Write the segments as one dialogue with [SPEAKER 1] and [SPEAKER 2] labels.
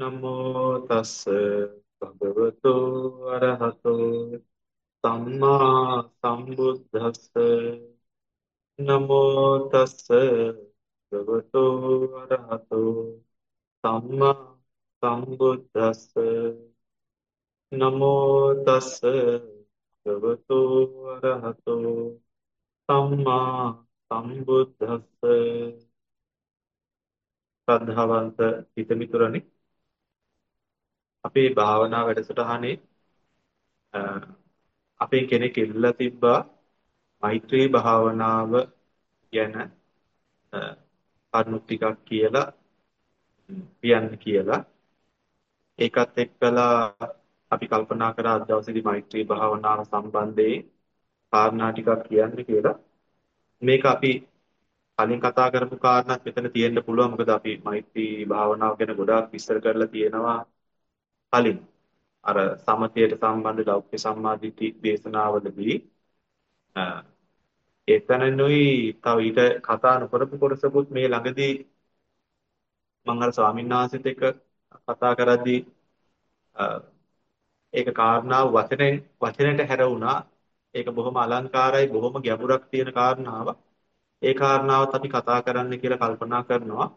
[SPEAKER 1] නමෝ තස්ස භගවතු අරහතෝ සම්මා සම්බුද්දස්ස නමෝ තස්ස භගවතු අරහතෝ සම්මා සම්බුද්දස්ස නමෝ තස්ස භගවතු අරහතෝ සම්මා සම්බුද්දස්ස ශ්‍රද්ධාවන්ත හිතමිතුරනි අපේ භාවනා වැඩසටහනේ අපේ කෙනෙක් ඉල්ලලා තිබ්බා මෛත්‍රී භාවනාව ගැන කරුණු ටිකක් කියලා කියන්න කියලා. ඒකත් එක්කලා අපි කල්පනා කරා අද දවසේදී මෛත්‍රී භාවනාව සම්බන්ධයෙන් කාරණා ටිකක් කියන්න කියලා. මේක අපි කලින් කතා කරපු කාරණාත් මෙතන තියෙන්න පුළුවන්. මොකද අපි මෛත්‍රී භාවනාව ගැන ගොඩාක් විස්තර කරලා තියෙනවා. කලින් අර සමතයට සම්බන්ධ ලෞකික සම්මාදිට්ඨි දේශනාවලදී එතනනුයි තව ඊට කතා නොකරපු කොටසකුත් මේ ළඟදී මම අර ස්වාමීන් වහන්සේත් එක්ක කතා කරද්දී ඒක කාරණාව වචනෙන් වචනෙට හැර වුණා. ඒක බොහොම අලංකාරයි බොහොම ගැඹුරක් තියෙන කාරණාවක්. ඒ කාරණාවත් අපි කතා කරන්න කියලා කල්පනා කරනවා.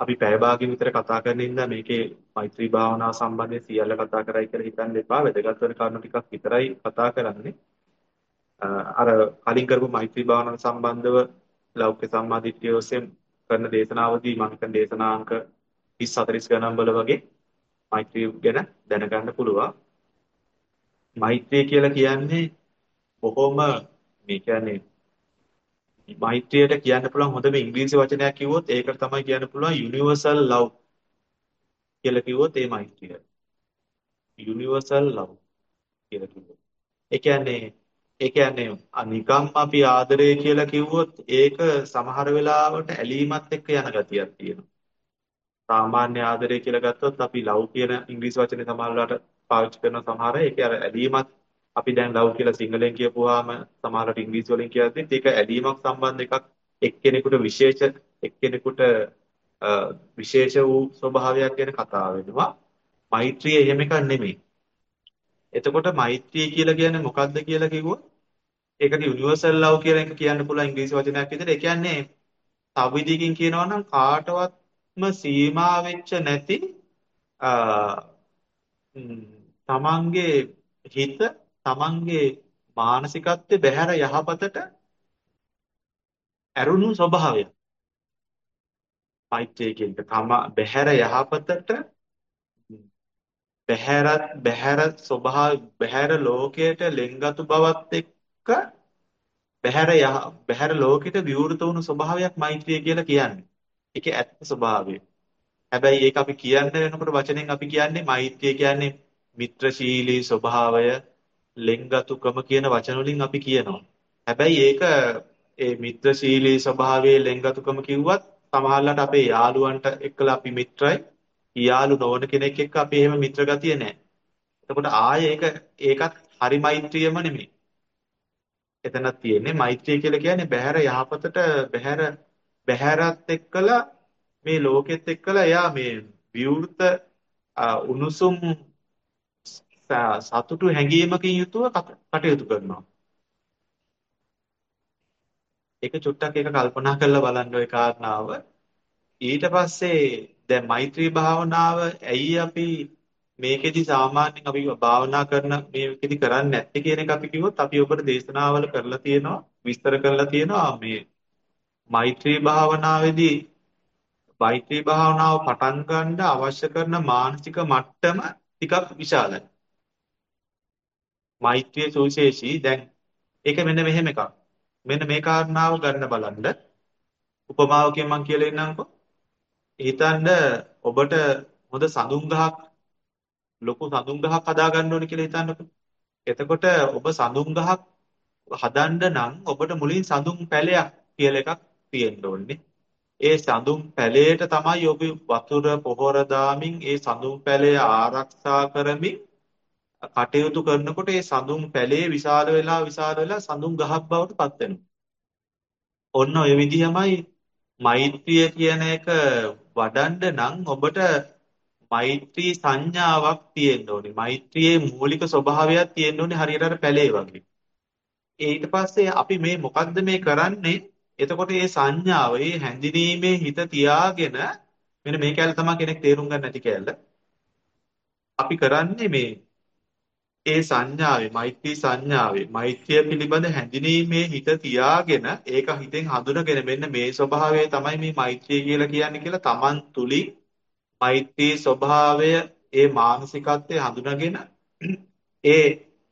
[SPEAKER 1] අපි පැය භාගයක් විතර කතා කරන ඉඳලා මේකේ මෛත්‍රී භාවනාව සම්බන්ධයෙන් සියල්ල කතා කරයි කියලා හිතන්න එපා. වැදගත් වෙන කරුණු ටිකක් විතරයි කතා කරන්නේ. අර කලින් කරපු මෛත්‍රී භාවනාව සම්බන්ධව ලෞකික සම්මාදිට්ඨිය ඔස්සේ කරන දේශනාවදී මම හිතන දේශනාංක 30 40 ගණන් වල වගේ මෛත්‍රී ගැන දැනගන්න පුළුවන්. මෛත්‍රිය කියලා කියන්නේ බොහොම මේ කියන්නේ මෛත්‍රියට කියන්න පුළුවන් හොඳම ඉංග්‍රීසි වචනයක් කිව්වොත් ඒකට තමයි කියන්න පුළුවන් යුනිවර්සල් ලව් කියලා කිව්වොත් ඒ මෛත්‍රිය. යුනිවර්සල් ලව් කියලා කිව්වොත්. ඒ කියන්නේ ඒ කියන්නේ නිකම් අපි ආදරය කියලා කිව්වොත් ඒක සමහර වෙලාවට ඇලීමත් එක්ක යන ගතියක් තියෙනවා. සාමාන්‍ය ආදරය කියලා ගත්තොත් අපි ලව් කියන ඉංග්‍රීසි වචනේ සමහරවිට පාවිච්චි කරන සමහර ඒක අර ඇලීමත් අපි දැන් ලව් කියලා සිංහලෙන් කියපුවාම සමහරවිට ඉංග්‍රීසි වලින් කියද්දිත් ඒක ඇලීමක් සම්බන්ධ එකක් එක්කෙනෙකුට විශේෂ එක්කෙනෙකුට විශේෂ වූ ස්වභාවයක් ගැන කතා වෙනවා. මෛත්‍රිය එහෙම එකක් නෙමෙයි. එතකොට මෛත්‍රිය කියලා කියන්නේ මොකක්ද කියලා කිව්වොත් ඒකට යුනිවර්සල් ලව් කියලා එක කියන්න පුළුවන් ඉංග්‍රීසි වචනයක් විදිහට. ඒ කියන්නේ තව විදිහකින් කියනවා නම් කාටවත්ම සීමා වෙච්ච නැති තමන්ගේ හිත තමන්ගේ මානසිකත්වයේ බහැර යහපතට ඇරුණු ස්වභාවය. මෛත්‍රිය කියන එක තම බහැර යහපතට බහැර බහැර ස්වභාව බහැර ලෝකයට ලෙන්ගතු බවත් එක්ක බහැර යහ බහැර ලෝකෙට විවෘත වුණු ස්වභාවයක් මෛත්‍රිය කියලා කියන්නේ. ඒකේ ඇත්ත ස්වභාවය. හැබැයි ඒක අපි කියන්න වෙනකොට වචනෙන් අපි කියන්නේ මෛත්‍රිය කියන්නේ මිත්‍රශීලී ස්වභාවය ලෙන්ගතුකම කියන වචන වලින් අපි කියනවා. හැබැයි ඒක ඒ මිත්‍රශීලී ස්වභාවයේ ලෙන්ගතුකම කිව්වත් සමහරවිට අපේ යාළුවන්ට එක්කලා අපි මිත්‍රයි. යාළු නොවන කෙනෙක් එක්ක අපි එහෙම මිත්‍ර ගතිය නැහැ. එතකොට ආයේ ඒක ඒකත් හරි මෛත්‍රියම නෙමෙයි. එතනක් තියෙන්නේ මෛත්‍රිය කියලා කියන්නේ බහැර යහපතට බහැර බහැරත් එක්කලා මේ ලෝකෙත් එක්කලා එයා මේ විවෘත උණුසුම් සතුටු හැඟීමකින් යුතුව කටයුතු කරනවා. ඒක චුට්ටක් ඒක කල්පනා කරලා බලන්න ওই කාරණාව. ඊට පස්සේ දැන් මෛත්‍රී භාවනාව ඇයි අපි මේකෙදි සාමාන්‍යයෙන් අපි භාවනා කරන මේකෙදි කරන්නේ නැත්තේ කියන එක අපි කිව්වොත් අපි ඔබට දේශනාවල කරලා තියෙනවා විස්තර කරලා තියෙනවා මේ මෛත්‍රී භාවනාවේදී මෛත්‍රී භාවනාව පටන් ගන්න අවශ්‍ය කරන මානසික මට්ටම ටිකක් විශාලයි. මෛත්‍රිය සුවිශේෂී දැන් ඒක මෙන්න මෙහෙම එකක්. මෙන්න මේ කාරණාව ගන්න බලන්න. උපමාවකින් මම කියලා ඉන්නම්කෝ. හිතන්න ඔබට හොඳ සඳුන් ගහක් ලොකු සඳුන් ගහක් හදා ගන්න ඕනේ කියලා හිතන්නකෝ. එතකොට ඔබ සඳුන් ගහක් හදන්න නම් ඔබට මුලින් සඳුන් පැලයක් කියලා එකක් තියෙන්න ඕනේ. ඒ සඳුන් පැලයට තමයි ඔබ වතුර පොහොර දාමින් ඒ සඳුන් පැලය ආරක්ෂා කරමින් කටයුතු කරනකොට ඒ සඳුන් පැලේ විශාල වෙලා විශාල වෙලා සඳුන් ගහක් බවට පත් වෙනවා. ඔන්න ඔය විදිහමයි මෛත්‍රිය කියන එක වඩන්න නම් ඔබට මෛත්‍රී සංඥාවක් තියෙන්න ඕනේ. මෛත්‍රියේ මූලික ස්වභාවයක් තියෙන්න ඕනේ හරියට අර පැලේ වගේ. ඊට පස්සේ අපි මේ මොකද්ද මේ කරන්නේ? එතකොට මේ සංඥාව, මේ හැඳිනීමේ හිත තියාගෙන මෙන්න මේ කැලේ තමයි කෙනෙක් තේරුම් ගන්න නැති කැලේ. අපි කරන්නේ මේ ඒ සංඥාවේ මෛත්‍රී සංඥාවේ මෛත්‍රිය පිළිබඳ හැඳිනීමේ හිත තියාගෙන ඒක හිතෙන් හඳුනගෙන මෙන්න මේ ස්වභාවය තමයි මේ මෛත්‍රිය කියලා කියන්නේ කියලා Taman තුලින් මෛත්‍රී ස්වභාවය ඒ මානසිකත්වය හඳුනගෙන ඒ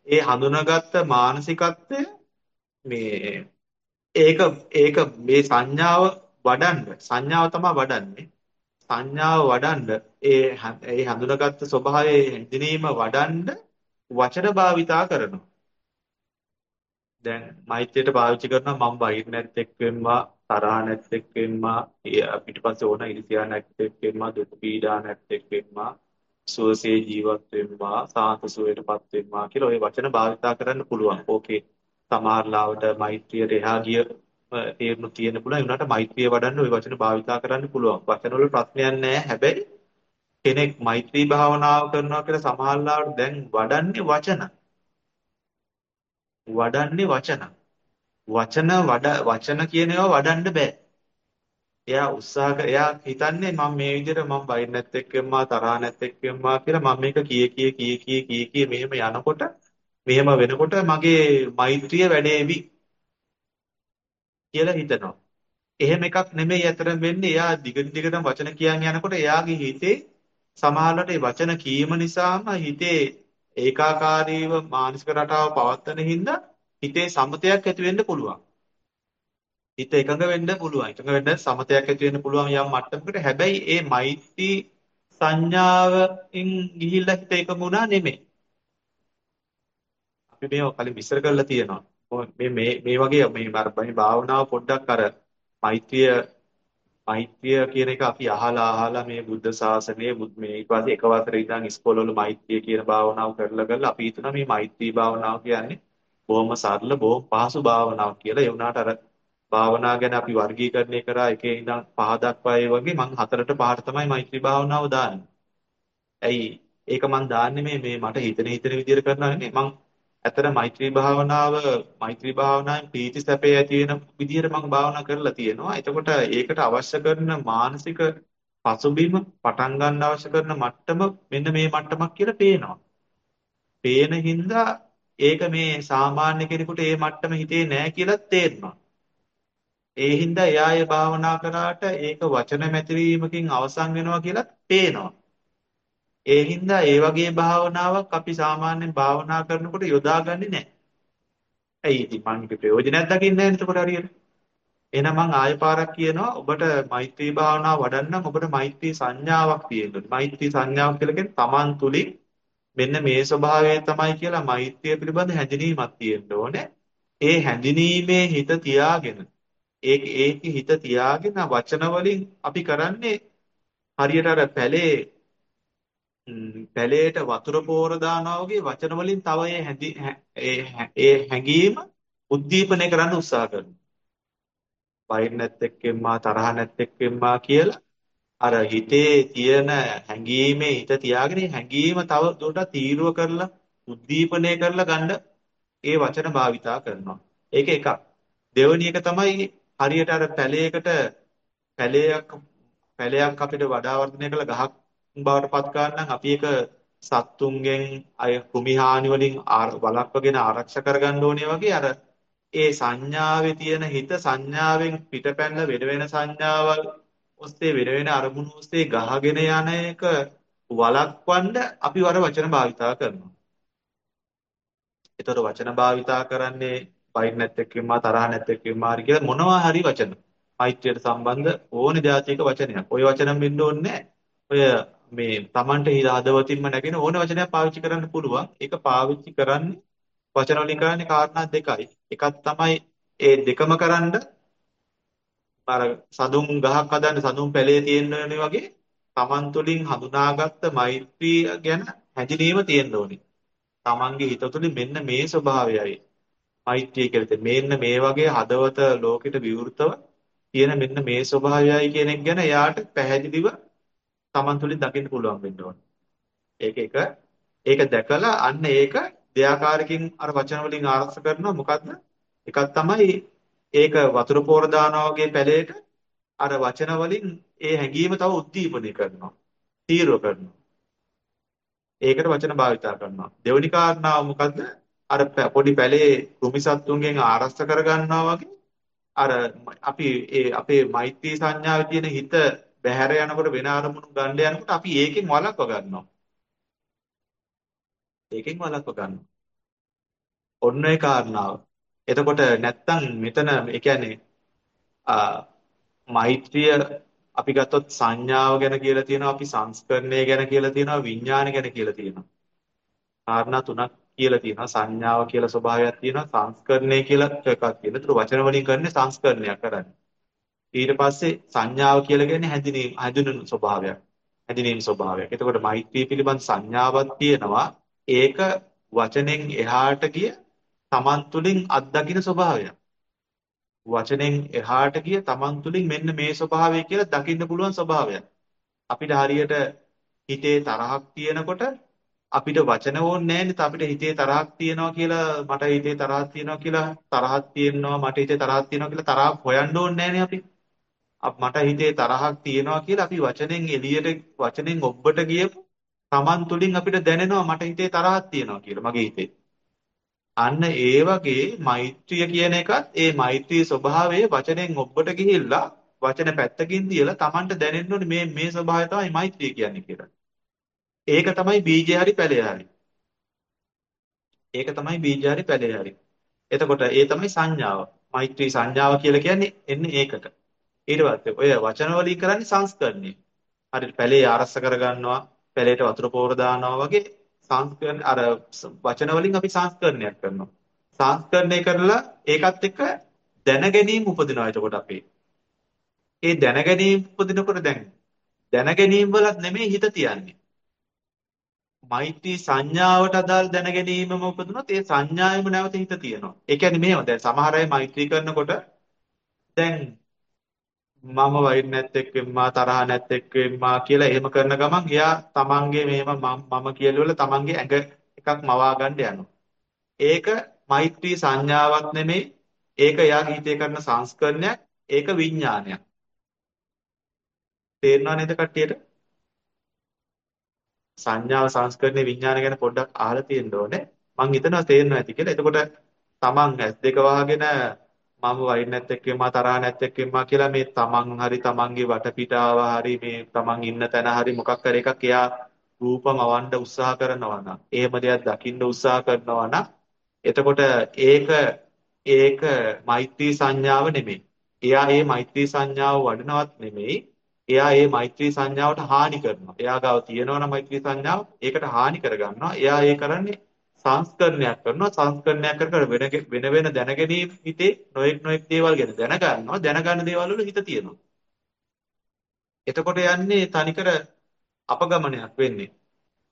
[SPEAKER 1] ඒ හඳුනාගත්ත මානසිකත්වය මේ ඒක ඒක මේ සංඥාව වඩන්න සංඥාව තමයි වඩන්නේ. සංඥාව වඩන්න ඒ ඒ හඳුනාගත්ත ස්වභාවයේ හැඳිනීම වඩන්න වචන භාවිතා කරනවා. දැන් මෛත්‍රියට පාවිච්චි කරනවා මම වෛර නැත්තෙක් වෙම්මා තරහ නැත්තෙක් වෙම්මා පිටිපස්සේ ඕන ඉරිසියා නැත්තෙක් වෙම්මා දුක් පීඩා නැත්තෙක් වෙම්මා සුවසේ ජීවත් වෙම්මා සාන්ත සුවයටපත් වෙම්මා කියලා ওই වචන භාවිතා කරන්න පුළුවන්. ඕකේ සමහරලාවට මෛත්‍රියට එහා ගිය තේරුණු තියෙන පුළුවන්. ඒ උනාට මෛත්‍රිය වඩන්න ওই වචන භාවිතා කරන්න පුළුවන්. වචන වල ප්‍රශ්නයක් නැහැ. හැබැයි කෙනෙක් මෛත්‍රී භාවනාව කරනවා කියලා සමහරලාවට දැන් වඩන්නේ වචන. වඩන්නේ වචන. වචන වඩ වචන කියන ඒවා වඩන්න බෑ. එයා උත්සාහ කර එයා හිතන්නේ මම මේ විදිහට මම බයින් නැත් එක්කෙම්මා තරහ නැත් එක්කෙම්මා කියලා මම මේක කී කී කී කී කී කී මෙහෙම යනකොට මෙහෙම වෙනකොට මගේ මෛත්‍රිය වැඩේවි කියලා හිතනවා. එහෙම එකක් නෙමෙයි අතර වෙන්නේ. එයා දිගට දිගටම වචන කියන් යනකොට එයාගේ හිතේ සමහරවිට ඒ වචන කීම නිසාම හිතේ ඒකාකාරීව මානසික රටාව පවත්වන හින්දා හිතේ සමතයක් ඇති වෙන්න පුළුවන්. හිත එකඟ වෙන්න පුළුවන්. එකඟ වෙන්න සමතයක් ඇති වෙන්න පුළුවන් යම් මට්ටමකට. හැබැයි ඒ මෛත්‍රී සංඥාවෙන් ගිහිල්ලා හිත එකඟ වුණා නෙමෙයි. අපි මේව කලින් විස්තර කරලා තියෙනවා. මේ මේ මේ වගේ මේ මේ භාවනාව පොඩ්ඩක් අර මෛත්‍රිය මෛත්‍රිය කියන එක අපි අහලා අහලා මේ බුද්ධ ශාසනයේ මේ ඊට පස්සේ එක වසරේ ඉඳන් ඉස්කෝලවල මෛත්‍රිය කියන භාවනාව කරලා කරලා අපි හිතනවා මේ මෛත්‍රී භාවනාව කියන්නේ බොහොම සරල බොහොම පහසු භාවනාවක් කියලා. ඒ වුණාට අර භාවනා ගැන අපි වර්ගීකරණය කරා එකේ ඉඳන් පහ දක්වා ඒ වගේ මම හතරට පහට තමයි මෛත්‍රී භාවනාව දාන්නේ. ඇයි ඒක මම දාන්නේ මේ මේ මට හිතෙන හිතෙන විදිහට කරනවා නෙමෙයි. මම ඇත්තට මෛත්‍රී භාවනාව මෛත්‍රී භාවනාවෙන් ප්‍රීති සැපේ ඇති වෙන විදිහට මම භාවනා කරලා තියෙනවා. එතකොට ඒකට අවශ්‍ය කරන මානසික පසුබිම පටන් ගන්න අවශ්‍ය කරන මට්ටම මෙන්න මේ මට්ටමක් කියලා පේනවා. පේන හින්දා ඒක මේ සාමාන්‍ය කෙනෙකුට ඒ මට්ටම හිතේ නෑ කියලා තේරෙනවා. ඒ හින්දා එයා ඒ භාවනා කරාට ඒක වචන මැතිරීමකින් අවසන් වෙනවා කියලා පේනවා. ඒ හින්දා ඒ වගේ භාවනාවක් අපි සාමාන්‍යයෙන් භාවනා කරනකොට යොදාගන්නේ නැහැ. ඇයි ඉතින් මං ප්‍රයෝජනයක් දකින්නේ නැහැ එතකොට හරියට. එහෙනම් මං ආයෙ පාරක් කියනවා ඔබට මෛත්‍රී භාවනාව වඩන්න ඔබට මෛත්‍රී සංඥාවක් තියෙන්න ඕනේ. මෛත්‍රී සංඥාවක් කියලා කියන්නේ Taman තුලින් මෙන්න මේ ස්වභාවය තමයි කියලා මෛත්‍රිය පිළිබඳ හැඳිනීමක් තියෙන්න ඕනේ. ඒ හැඳිනීමේ හිත තියාගෙන ඒක ඒකේ හිත තියාගෙන වචන වලින් අපි කරන්නේ හරියට අර පැලේ පැලේට වතුර පෝර දානවා වගේ වචන වලින් තව ඒ හැඳි ඒ හැඟීම උද්දීපනය කරන්න උත්සාහ කරනවා. වෛර නැත්තෙක්කෙම්මා තරහ නැත්තෙක්කෙම්මා කියලා අර හිතේ තියෙන හැඟීමේ හිත තියාගෙන හැඟීම තව දුරට තීරුව කරලා උද්දීපනය කරලා ගන්න ඒ වචන භාවිතා කරනවා. ඒක එකක්. දෙවෙනි එක තමයි හරියට අර පැලයකට පැලයක් පැලයක් අපිට වඩා වර්ධනය කළ ගහක් බවට පත් කරන්න අපි ඒක සත්තුන්ගෙන් අය කුමි හානි වලින් වළක්වගෙන ආරක්ෂා කරගන්න ඕනේ වගේ අර ඒ සංඥාවේ තියෙන හිත සංඥාවෙන් පිටපැන්න වෙන වෙන සංඥාවල් ඔස්සේ වෙන වෙන අරමුණු ඔස්සේ ගහගෙන යන එක වළක්වන්න අපි වර වචන භාවිතා කරනවා. ඒතර වචන භාවිතා කරන්නේ බයින් නැත්තේ කිම්මා තරහ නැත්තේ කිම්මා හරි කියලා මොනවා හරි වචන. මෛත්‍රියට සම්බන්ධ ඕනේ જાතික වචනයක්. ওই වචනම් වෙන්න ඕනේ ඔය මේ Tamanට හදවතින්ම නැගෙන ඕන වචනයක් පාවිච්චි කරන්න පුළුවන්. ඒක පාවිච්චි කරන්නේ වචන වලින් කරන්නේ කාරණා දෙකයි. එකක් තමයි ඒ දෙකම කරන්න අර සඳුන් ගහක් හදන්න සඳුන් පැලේ තියෙන්න වගේ Taman තුලින් හඳුනාගත්ත මෛත්‍රිය ගැන හැඳිනීම තියෙන්න ඕනේ. Tamanගේ හිත තුලින් මෙන්න මේ ස්වභාවයයි මෛත්‍රිය කියලා මෙන්න මේ වගේ හදවත ලෝකෙට විවෘතව තියෙන මෙන්න මේ ස්වභාවයයි කියන එක ගැන එයාට පැහැදිලිව Taman තුලින් දකින්න පුළුවන් වෙන්න ඕන. ඒක එක ඒක දැකලා අන්න ඒක දෙයාකාරකින් අර වචන වලින් ආරක්ෂ කරනවා මොකද්ද? එකක් තමයි ඒක වතුර පෝර දානවා වගේ පැලේට අර වචන වලින් ඒ හැඟීම තව උද්දීපනය කරනවා. තීරව කරනවා. ඒකට වචන භාවිතා කරනවා. දෙවෙනි කාරණාව මොකද්ද? අර පොඩි පැලේ කෘමිසත්තුන්ගෙන් ආරක්ෂ කරගන්නවා වගේ අර අපි ඒ අපේ මෛත්‍රී සංඥාවේ තියෙන හිත බැහැර යනකොට වෙන අරමුණු ගන්න යනකොට අපි ඒකෙන් වළක්ව ගන්නවා. ඒකෙන් වළක්ව ගන්නවා. ඔන්න ඒ කාරණාව. එතකොට නැත්තම් මෙතන ඒ කියන්නේ මෛත්‍රිය අපි ගත්තොත් සංඥාව ගැන කියලා තියෙනවා අපි සංස්කරණය ගැන කියලා තියෙනවා විඥාන ගැන කියලා තියෙනවා. කාරණා තුනක් කියලා තියෙනවා සංඥාව කියලා ස්වභාවයක් තියෙනවා සංස්කරණය කියලා එකක් තියෙනවා. ඒතර වචන වලින් කරන්නේ සංස්කරණයක් කරන්නේ. ඊට පස්සේ සංඥාව කියලා කියන්නේ හැඳිනීම හැඳුනන ස්වභාවයක්. හැඳිනීම ස්වභාවයක්. එතකොට මෛත්‍රී පිළිබඳ සංඥාවක් තියෙනවා. ඒක වචනෙන් එහාට ගිය තමන් තුළින් අත්දකින්න ස්වභාවයක්. වචනෙන් එහාට ගිය තමන් තුළින් මෙන්න මේ ස්වභාවය කියලා දකින්න පුළුවන් ස්වභාවයක්. අපිට හරියට හිතේ තරහක් තියෙනකොට අපිට වචන ඕනේ නැහැ අපිට හිතේ තරහක් තියෙනවා කියලා මට හිතේ තරහක් තියෙනවා කියලා තරහක් තියෙනවා මට හිතේ තරහක් තියෙනවා කියලා තරහක් හොයන්න ඕනේ නැහැ අපි. මට හිතේ තරහක් තියෙනවා කියලා අපි වචනෙන් එළියට වචනෙන් ඔබට ගියපු Taman තුලින් අපිට දැනෙනවා මට හිතේ තරහක් තියෙනවා කියලා මගේ හිතේ. අන්න ඒ වගේ මෛත්‍රිය කියන එකත් ඒ මෛත්‍රී ස්වභාවය වචනෙන් ඔබට ගිහිල්ලා වචන පැත්තකින් තියලා Tamanට දැනෙන්න ඕනේ මේ මේ ස්වභාවය තමයි මෛත්‍රිය කියන්නේ කියලා. ඒක තමයි බීජය හරි පැලය හරි. ඒක තමයි බීජය හරි පැලය හරි. එතකොට ඒ තමයි සංඥාව. මෛත්‍රී සංඥාව කියලා කියන්නේ එන්නේ ඒකට. ඊට පස්සේ ඔය වචන වලින් කරන්නේ සංස්කරණය. හරියට පැලේ ආරස්ස කරගන්නවා, පැලේට වතුර පෝර දානවා වගේ සංස්කරණ අර වචන වලින් අපි සංස්කරණයක් කරනවා. සංස්කරණය කරලා ඒකත් එක්ක දැනගැනීම උපදිනවා එතකොට අපේ. ඒ දැනගැනීම උපදිනකොට දැන් දැනගැනීම වලත් නෙමෙයි හිත තියන්නේ. මෛත්‍රී සංඥාවට අදාළ දැනගැනීමම උපදිනොත් ඒ සංඥාවෙම නැවත හිත තියෙනවා. ඒ කියන්නේ මෙහෙම දැන් සමහර අය මෛත්‍රී කරනකොට දැන් මම වෛර නැත් එක්කෙම්මා තරහ නැත් එක්කෙම්මා කියලා එහෙම කරන ගමන් එයා තමන්ගේ මෙහෙම මම කියලවල තමන්ගේ ඇඟ එකක් මවා ගන්න යනවා. ඒක මෛත්‍රී සංඥාවක් නෙමෙයි. ඒක එයාගේ හිතේ කරන සංස්කරණයක්. ඒක විඥානයක්. තේරෙනව නේද කට්ටියට? සංඥාව සංස්කරණේ විඥාන ගැන පොඩ්ඩක් අහලා තියෙන්න ඕනේ. මං හිතනවා තේරෙනවා ඇති කියලා. එතකොට තමන් ඇස් දෙක වහගෙන මම වෛර නැත් එක්කෙමා තරහ නැත් එක්කෙමා කියලා මේ තමන් හරි තමන්ගේ වටපිටාව හරි මේ තමන් ඉන්න තැන හරි මොකක් හරි එකක් එයා රූපමවන්න උත්සාහ කරනවා නම් එහෙම දෙයක් දකින්න උත්සාහ කරනවා නම් එතකොට ඒක ඒක මෛත්‍රී සංඥාව නෙමෙයි. එයා ඒ මෛත්‍රී සංඥාව වඩනවත් නෙමෙයි. එයා ඒ මෛත්‍රී සංඥාවට හානි කරනවා. එයා ගාව තියෙනවා නම් මෛත්‍රී සංඥාව ඒකට හානි කරගන්නවා. එයා ඒ කරන්නේ සංස්කරණයක් කරනවා. සංස්කරණයක් කර කර වෙන වෙන වෙන දැනගැනීම හිතේ නොඑක් නොඑක් දේවල් ගැන දැනගන්නවා. දැනගන්න දේවල් වල හිත තියෙනවා. එතකොට යන්නේ තනිකර අපගමනයක් වෙන්නේ.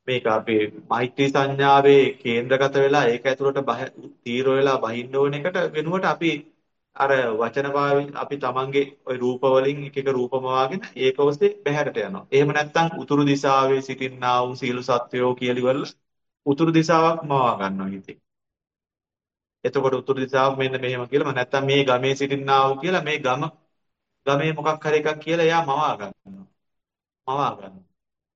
[SPEAKER 1] මේක අපේ මෛත්‍රී සංඥාවේ කේන්ද්‍රගත වෙලා ඒක ඇතුළට තීර වෙලා බහින්න ඕන එකට වෙනුවට අපි අර වචන අපි තමන්ගේ ওই රූප වලින් එක එක රූපම වාගෙන ඒක ඔස්සේ බැහැරට යනවා. එහෙම නැත්නම් උතුරු දිශාවේ සිටින්නා වූ සීල සත්වයෝ කියලිවල උතුරු දිශාවක් මවා ගන්නවා හිතේ. එතකොට උතුරු දිශාව මෙන්න මෙහෙම කියලා නැත්තම් මේ ගමේ සිටින්නා වූ කියලා මේ ගම ගමේ මොකක් හරි එකක් කියලා එයා මවා ගන්නවා. මවා ගන්නවා.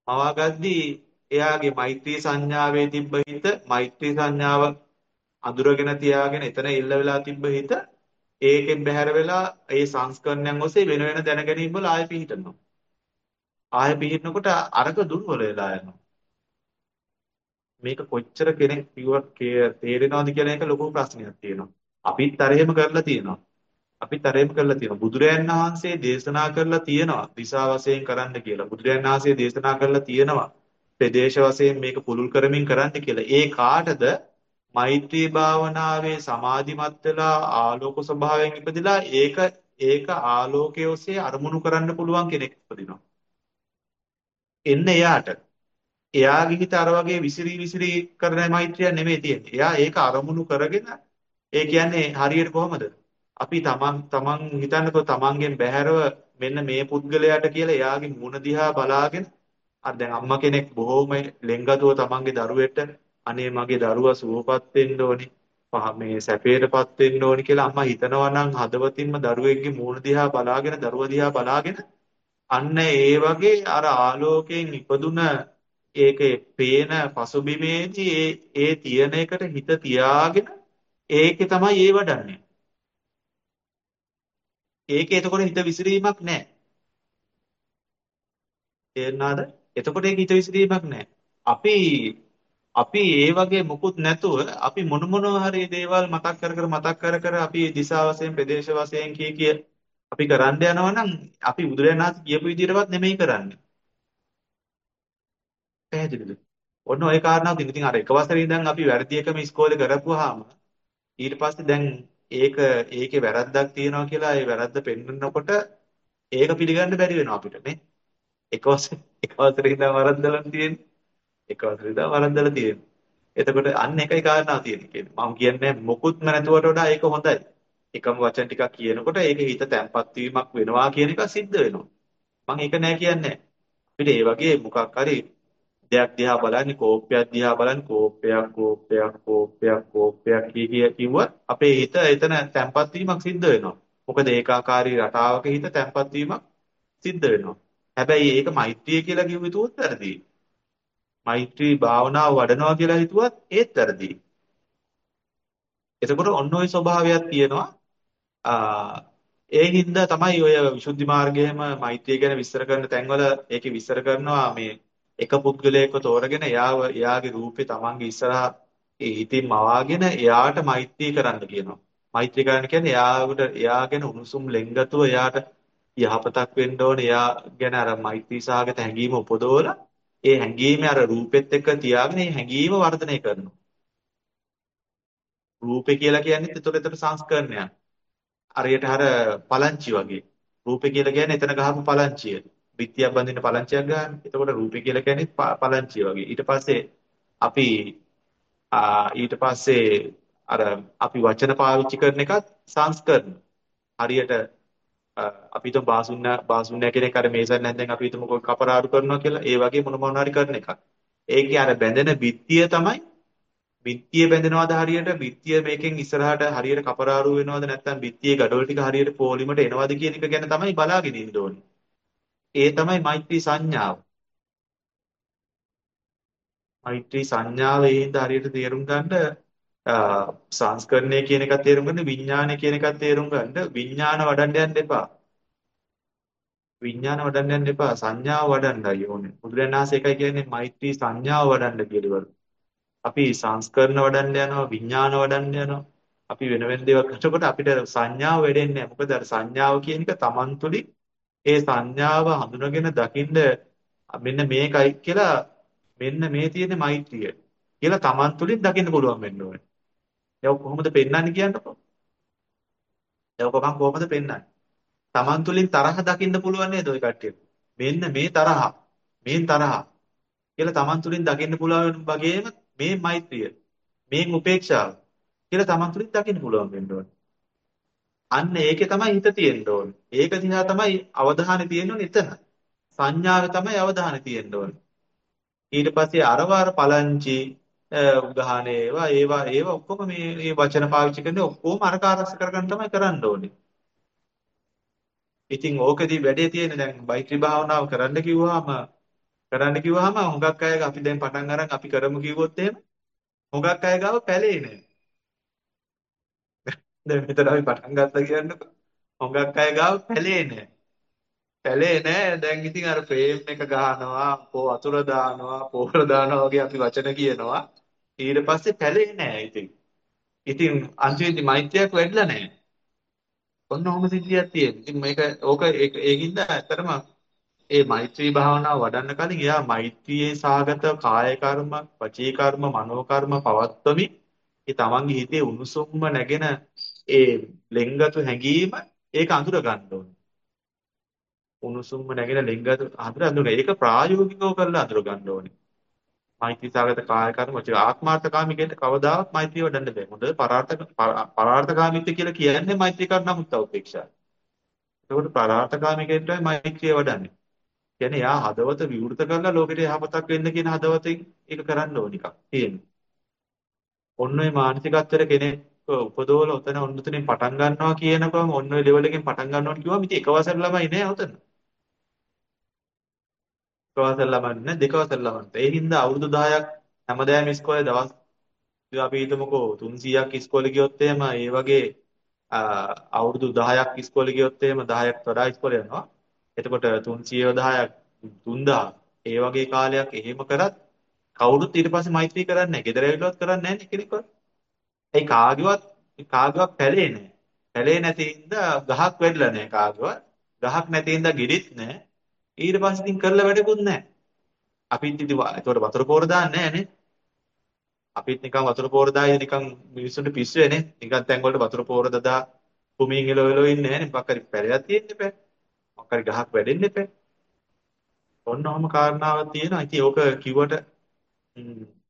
[SPEAKER 1] මවා ගද්දී එයාගේ මෛත්‍රී සංඥාවේ තිබ්බ හිත මෛත්‍රී සංඥාව අඳුරගෙන තියාගෙන එතන ඉල්ල වෙලා තිබ්බ හිත ඒකෙන් බැහැර වෙලා ඒ සංස්කරණයන් ඔස්සේ වෙන වෙන දැනගැනීම් වල ආයෙ පිහිටනවා. ආයෙ පිහිටනකොට අරක දුර්වල වෙලා යනවා. මේක කොච්චර කෙනෙක් කිව්වත් තේරෙනවද කියන එක ලොකු ප්‍රශ්නයක් තියෙනවා. අපිත් අර එහෙම කරලා තියෙනවා. අපිත් අර එහෙම කරලා තියෙනවා. බුදුරයන් වහන්සේ දේශනා කරලා තියෙනවා දිසා වශයෙන් කරන්න කියලා. බුදුරයන් වහන්සේ දේශනා කරලා තියෙනවා ප්‍රදේශ වශයෙන් මේක පුළුල් කරමින් කරන්න කියලා. ඒ කාටද මෛත්‍රී භාවනාවේ සමාධිමත් වෙලා ආලෝක ස්වභාවයෙන් ඉපදිලා ඒක ඒක ආලෝකයේ ඔස්සේ අරමුණු කරන්න පුළුවන් කෙනෙක් ඉපදිනවා. එන්න එයාට එයාගේ හිත අර වගේ විසිරි විසිරි කරන මෛත්‍රිය නෙමෙයි තියෙන්නේ. එයා ඒක අරමුණු කරගෙන ඒ කියන්නේ හරියට කොහමද? අපි තමන් තමන් හිතන්නකෝ තමන්ගෙන් බැහැරව මෙන්න මේ පුද්ගලයාට කියලා එයාගේ මුණ දිහා බලාගෙන අර දැන් අම්මා කෙනෙක් බොහොම ලෙන්ගතුව තමන්ගේ දරුවෙට අනේ මගේ දරුවා සුවපත් වෙන්න ඕනි. පහ මේ සැපයටපත් වෙන්න ඕනි කියලා අම්මා හිතනවා නම් හදවතින්ම දරුවෙක්ගේ මූණ දිහා බලාගෙන දරුවා දිහා බලාගෙන අන්න ඒ වගේ අර ආලෝකයෙන් ඉපදුන ඒකේ පේන පසුබිමේදී ඒ ඒ තියෙන එකට හිත තියාගෙන ඒකේ තමයි ඒ වඩන්නේ. ඒකේ එතකොට හිත විසිරීමක් නැහැ. තේරුණාද? එතකොට ඒක හිත විසිරීමක් නැහැ. අපි අපි ඒ වගේ මුකුත් නැතුව අපි මොන මොනවා හරි දේවල් මතක් කර කර මතක් කර කර අපි දිශා වශයෙන් ප්‍රදේශ වශයෙන් කිය කිය අපි කරන්න යනවා නම් අපි බුදුරජාණන් වහන්සේ කියපු විදිහටවත් නෙමෙයි කරන්නේ. පැහැදිලිද? ඔන්න ඔය කාරණාව දින ඉතින් අර එක වසරේ ඉඳන් අපි වැරදි එකම ඉස්කෝලේ කරපුවාම ඊට පස්සේ දැන් ඒක ඒකේ වැරද්දක් තියෙනවා කියලා ඒ වැරද්ද පෙන්වනකොට ඒක පිළිගන්න බැරි වෙනවා අපිට නේ. එක වසරේ එක වසරේ ඉඳන් වරද්දලා තියෙන්නේ. එක වසරේ ඉඳන් වරද්දලා තියෙන්නේ. එතකොට අන්න එකයි කාරණාව තියෙන්නේ කියන්නේ. මම කියන්නේ මොකුත්ම නැතුවට වඩා ඒක හොඳයි. එකම වචන ටිකක් කියනකොට ඒකේ හිත තැම්පත් වීමක් වෙනවා කියන එක සිද්ධ වෙනවා. මම ඒක නෑ කියන්නේ. අපිට ඒ වගේ මොකක් හරි දෙයක් දිහා බලන්නේ කෝප්පයක් දිහා බලන්නේ කෝප්පයක් කෝප්පයක් කෝප්පයක් කෝප්පයක් කිය කිය කිව්වත් අපේ හිත එතන තැම්පත් වීමක් සිද්ධ වෙනවා. මොකද ඒකාකාරී රටාවක හිත තැම්පත් වීමක් සිද්ධ වෙනවා. හැබැයි ඒක මෛත්‍රිය කියලා කිව්වෙතුත් වැරදි. මෛත්‍රී භාවනාව වඩනවා කියලා හිතුවත් ඒත් වැරදි. එතකොට ඔන්න ඔය ස්වභාවයක් තියෙනවා. ඒ හින්දා තමයි ඔය විසුද්ධි මාර්ගයේම මෛත්‍රිය ගැන විස්තර කරන තැන්වල ඒකේ විස්තර කරනවා මේ එක පුද්ගලයෙක්ව තෝරගෙන එයාව එයාගේ රූපේ තමන්ගේ ඉස්සරහා ඒ හිතින් මවාගෙන එයාට මෛත්‍රී කරන්න කියනවා. මෛත්‍රී කරන්න කියන්නේ එයාට එයාගෙන උණුසුම් ලෙන්ගතුව එයාට යහපතක් වෙන්න ඕනේ. එයා ගැන අර මෛත්‍රී සාගත හැඟීම උපදවලා ඒ හැඟීම අර රූපෙත් එක්ක තියාගෙන ඒ හැඟීම වර්ධනය කරනවා. රූපේ කියලා කියන්නේ ඒතර ඒතර සංස්කරණයක්. හරියට අර පලංචි වගේ. රූපේ කියලා කියන්නේ එතන ගහපු පලංචිය. බිත්තියක් බඳින්න පලංචියක් ගන්න. එතකොට රූපේ කියලා කියන්නේ පලංචිය වගේ. ඊට පස්සේ අපි ඊට පස්සේ අර අපි වචන පාවිච්චි කරන එකත් සංස්කරණ. හරියට අපි හිතමු බාසුන්න බාසුන්න කෙනෙක් අර මේසන් නැන්දෙන් අපි හිතමු කපරාරු කරනවා කියලා. ඒ වගේ මොන මොනවා හරි කරන එකක්. ඒකේ අර බැඳෙන බිත්තිය තමයි බිත්තිය බැඳෙනවද හරියට බිත්තිය මේකෙන් ඉස්සරහට හරියට කපරාරු වෙනවද නැත්නම් බිත්තියේ gadol ටික හරියට පොලිමට එනවද කියන එක ගැන තමයි බලාගෙන ඉන්න ඕනේ. ඒ තමයි මෛත්‍රී සංඥාව. මෛත්‍රී සංඥාව ඒඳ හරියට තේරුම් ගන්න සංස්කරණය කියන එකත් තේරුම් ගන්න විඥානය කියන එකත් තේරුම් ගන්න විඥාන වඩන්න යන්න එපා. විඥාන වඩන්න යන්න එපා සංඥාව වඩන්නයි ඕනේ. බුදුරජාණන් වහන්සේ එකයි කියන්නේ මෛත්‍රී සංඥාව වඩන්න කියලා. අපි සංස්කරණ වඩන්න යනවා විඥාන වඩන්න යනවා. අපි වෙන වෙන දේවල් කරනකොට අපිට සංඥාව වැඩෙන්නේ නැහැ. මොකද අර සංඥාව කියන එක Taman තුලින් ඒ සංඥාව හඳුනගෙන දකින්න මෙන්න මේකයි කියලා මෙන්න මේ තියෙන මෛත්‍රිය කියලා Taman තුලින් දකින්න පුළුවන් වෙන්න ඕනේ. ඒක කොහොමද පෙන්වන්නේ කියන්නකෝ. ඒක කොහොම කොහොමද පෙන්වන්නේ? Taman තුලින් තරහ දකින්න පුළුවන් නේද ওই කට්ටියට? මෙන්න මේ තරහ, මේ තරහ කියලා Taman තුලින් දකින්න පුළුවන් වගේම මේ මෛත්‍රිය, මේ උපේක්ෂාව කියලා Taman තුලින් දකින්න පුළුවන් වෙන්න ඕනේ. අන්න ඒකේ තමයි හිත තියෙන්න ඕනේ. ඒක දිහා තමයි අවධානය තියෙන්න ඕනේ එතන. සංඥාවේ තමයි අවධානය තියෙන්න ඕනේ. ඊට පස්සේ අරවාර පලංචි උදාහරණ ඒවා ඒවා ඒවා ඔක්කොම මේ මේ වචන පාවිච්චි කරන්නේ ඔක්කොම අරක ආරක්ෂ කරගන්න තමයි කරන්න ඕනේ. ඉතින් ඕකදී වැඩේ තියෙන්නේ දැන් මෛත්‍රී භාවනාව කරන්න කිව්වහම කරන්න කිව්වහම හුඟක් අය අපි දැන් පටන් අරන් අපි කරමු කිව්වොත් එහෙම හුඟක් අය ගාව පැලේ නෑ. දැන් මෙතන අපි පටන් ගත්තා කියන්නකෝ. හුඟක් අය ගාව පැලේ නෑ. පැලේ නෑ දැන් ඉතින් අර ෆ්‍රේම් එක ගහනවා, පෝ වතුර දානවා, පෝර දානවා වගේ අපි වචන කියනවා. ඊට පස්සේ පැලේ නෑ ඉතින්. ඉතින් අන්තිමේදී මෛත්‍රියක් වැඩිලා නෑ. ඔන්න ඔහොම සිද්ධියක් තියෙනවා. ඉතින් මේක ඕක ඒකින්ද ඇත්තටම ඒ මෛත්‍රී භාවනාව වඩන්න කලින් එයා මෛත්‍රියේ සාගත කාය කර්ම, වචී කර්ම, මනෝ කර්ම පවත්වමින් ඒ තමන්ගේ හිතේ උණුසුම්ම නැගෙන ඒ ලෙන්ගතු හැඟීම ඒක අඳුර ගන්න ඕනේ. උණුසුම්ම නැගෙන ලෙන්ගතු අඳුර අඳුර ඒක ප්‍රායෝගිකව කරලා අඳුර ගන්න ඕනේ. මෛත්‍රී සාගත කාය කර්ම, වචී ආත්මාර්ථකාමීකෙන්ට කවදාවත් මෛත්‍රිය වඩන්න බෑ. හොඳ පරාර්ථ පරාර්ථකාමීත්ව කියලා කියන්නේ මෛත්‍රී කරනමුත් උපේක්ෂා. ඒකට පරාර්ථකාමීකෙන්ටයි මෛත්‍රිය වඩන්නේ. කියන්නේ යා හදවත විවෘත කරලා ලෝකෙට යහපතක් වෙන්න කියන හදවතින් ඒක කරන්න ඕන එකක් තියෙනවා. ඔන්න ඔය මානසිකත්වයට කෙනෙක් උපදවල උතන ඔන්න උතනින් පටන් ගන්නවා කියනකොම ඔන්න ඔය ලෙවල් එකෙන් පටන් ගන්නවා කිව්වම ඉතින් එක වසර ළමයි නෑ උතන. එක වසර ළමයි නෑ දෙක වසර ළමයි. ඒ හින්දා අවුරුදු 10ක් හැමදාම ඉස්කෝලේ දවස් අපි හිතමුකෝ 300ක් ඉස්කෝලේ ගියොත් එහෙම ඒ වගේ අවුරුදු 10ක් ඉස්කෝලේ ගියොත් එහෙම 10ක් වඩා ඉස්කෝලේ යනවා. එතකොට 300 10ක් 3000 ඒ වගේ කාලයක් එහෙම කරත් කවුරුත් ඊට පස්සේ මෛත්‍රී කරන්නේ නැහැ. ගෙදර ඇවිල්ලවත් කරන්නේ නැහැ නේ කෙනෙක්වත්. ඒ කාගේවත් කාගේවත් පැලේ නැහැ. පැලේ නැති හින්දා ගහක් වැඩිලා නැහැ කාගේවත්. ගහක් නැති හින්දා ගෙඩිත් නැහැ. ඊට පස්සේ ඉතින් කරලා වැඩකුත් නැහැ. අපිත් ඉතින් ඒතකොට වතුර පෝර දාන්නේ නැහැ නේ. අපිත් නිකන් වතුර පෝර දායි නිකන් මිනිස්සුන්ට පිස්සු වෙන්නේ. නිකන් තැන් වලට වතුර පෝර දදා කුමින් එලෝ එලෝ ඉන්නේ නැහැ නේ. මොකක් හරි පැලයක් තියෙන්න එපා. මොකක් හරි ගහක් වැඩෙන්න එපා. ඔන්න ඔහම කාරණාවක් තියෙනවා. ඉතින් ඕක කිව්වට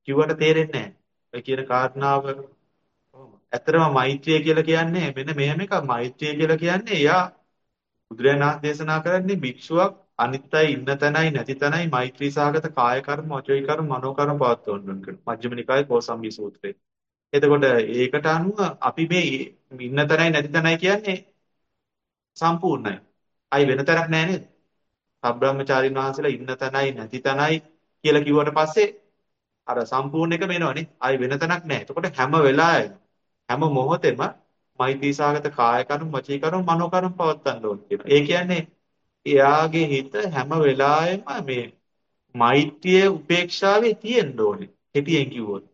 [SPEAKER 1] කිව්වට තේරෙන්නේ නැහැ. ඔය කියන කාරණාව ඇත්තටම මෛත්‍රිය කියලා කියන්නේ මෙන්න මෙහෙම එකක්. මෛත්‍රිය කියලා කියන්නේ එයා බුදුරජාණන් වහන්සේ දේශනා කරන්නේ භික්ෂුවක් අනිත් අය ඉන්න තැනයි නැති තැනයි මෛත්‍රී සාගත කාය කර්ම, වචී කර්ම, මනෝ කර්ම පවත්වන්න ඕන කියලා. මජ්ක්‍ධිම නිකායේ කෝසම්බි සූත්‍රයේ. එතකොට ඒකට අනුව අපි මේ ඉන්න තැනයි නැති තැනයි කියන්නේ සම්පූර්ණයි. අයි වෙන තැනක් නැහැ නේද? සබ්‍රාහ්මචාරින් වහන්සේලා ඉන්න තැනයි නැති තැනයි කියලා කිව්වට පස්සේ අර සම්පූර්ණ එක වෙනවනේ. අයි වෙන තැනක් නැහැ. එතකොට හැම වෙලාවෙම හැම මොහොතෙම මෛත්‍රී සාගත කාය කර්ම, වචී කර්ම, මනෝ කර්ම පවත්වන්න ඕන කියනවා. ඒ කියන්නේ එයාගේ හිත හැම වෙලාවෙම මේ මෛත්‍රිය උපේක්ෂාවේ තියෙන්න ඕනේ. කෙටියෙන් කිව්වොත්.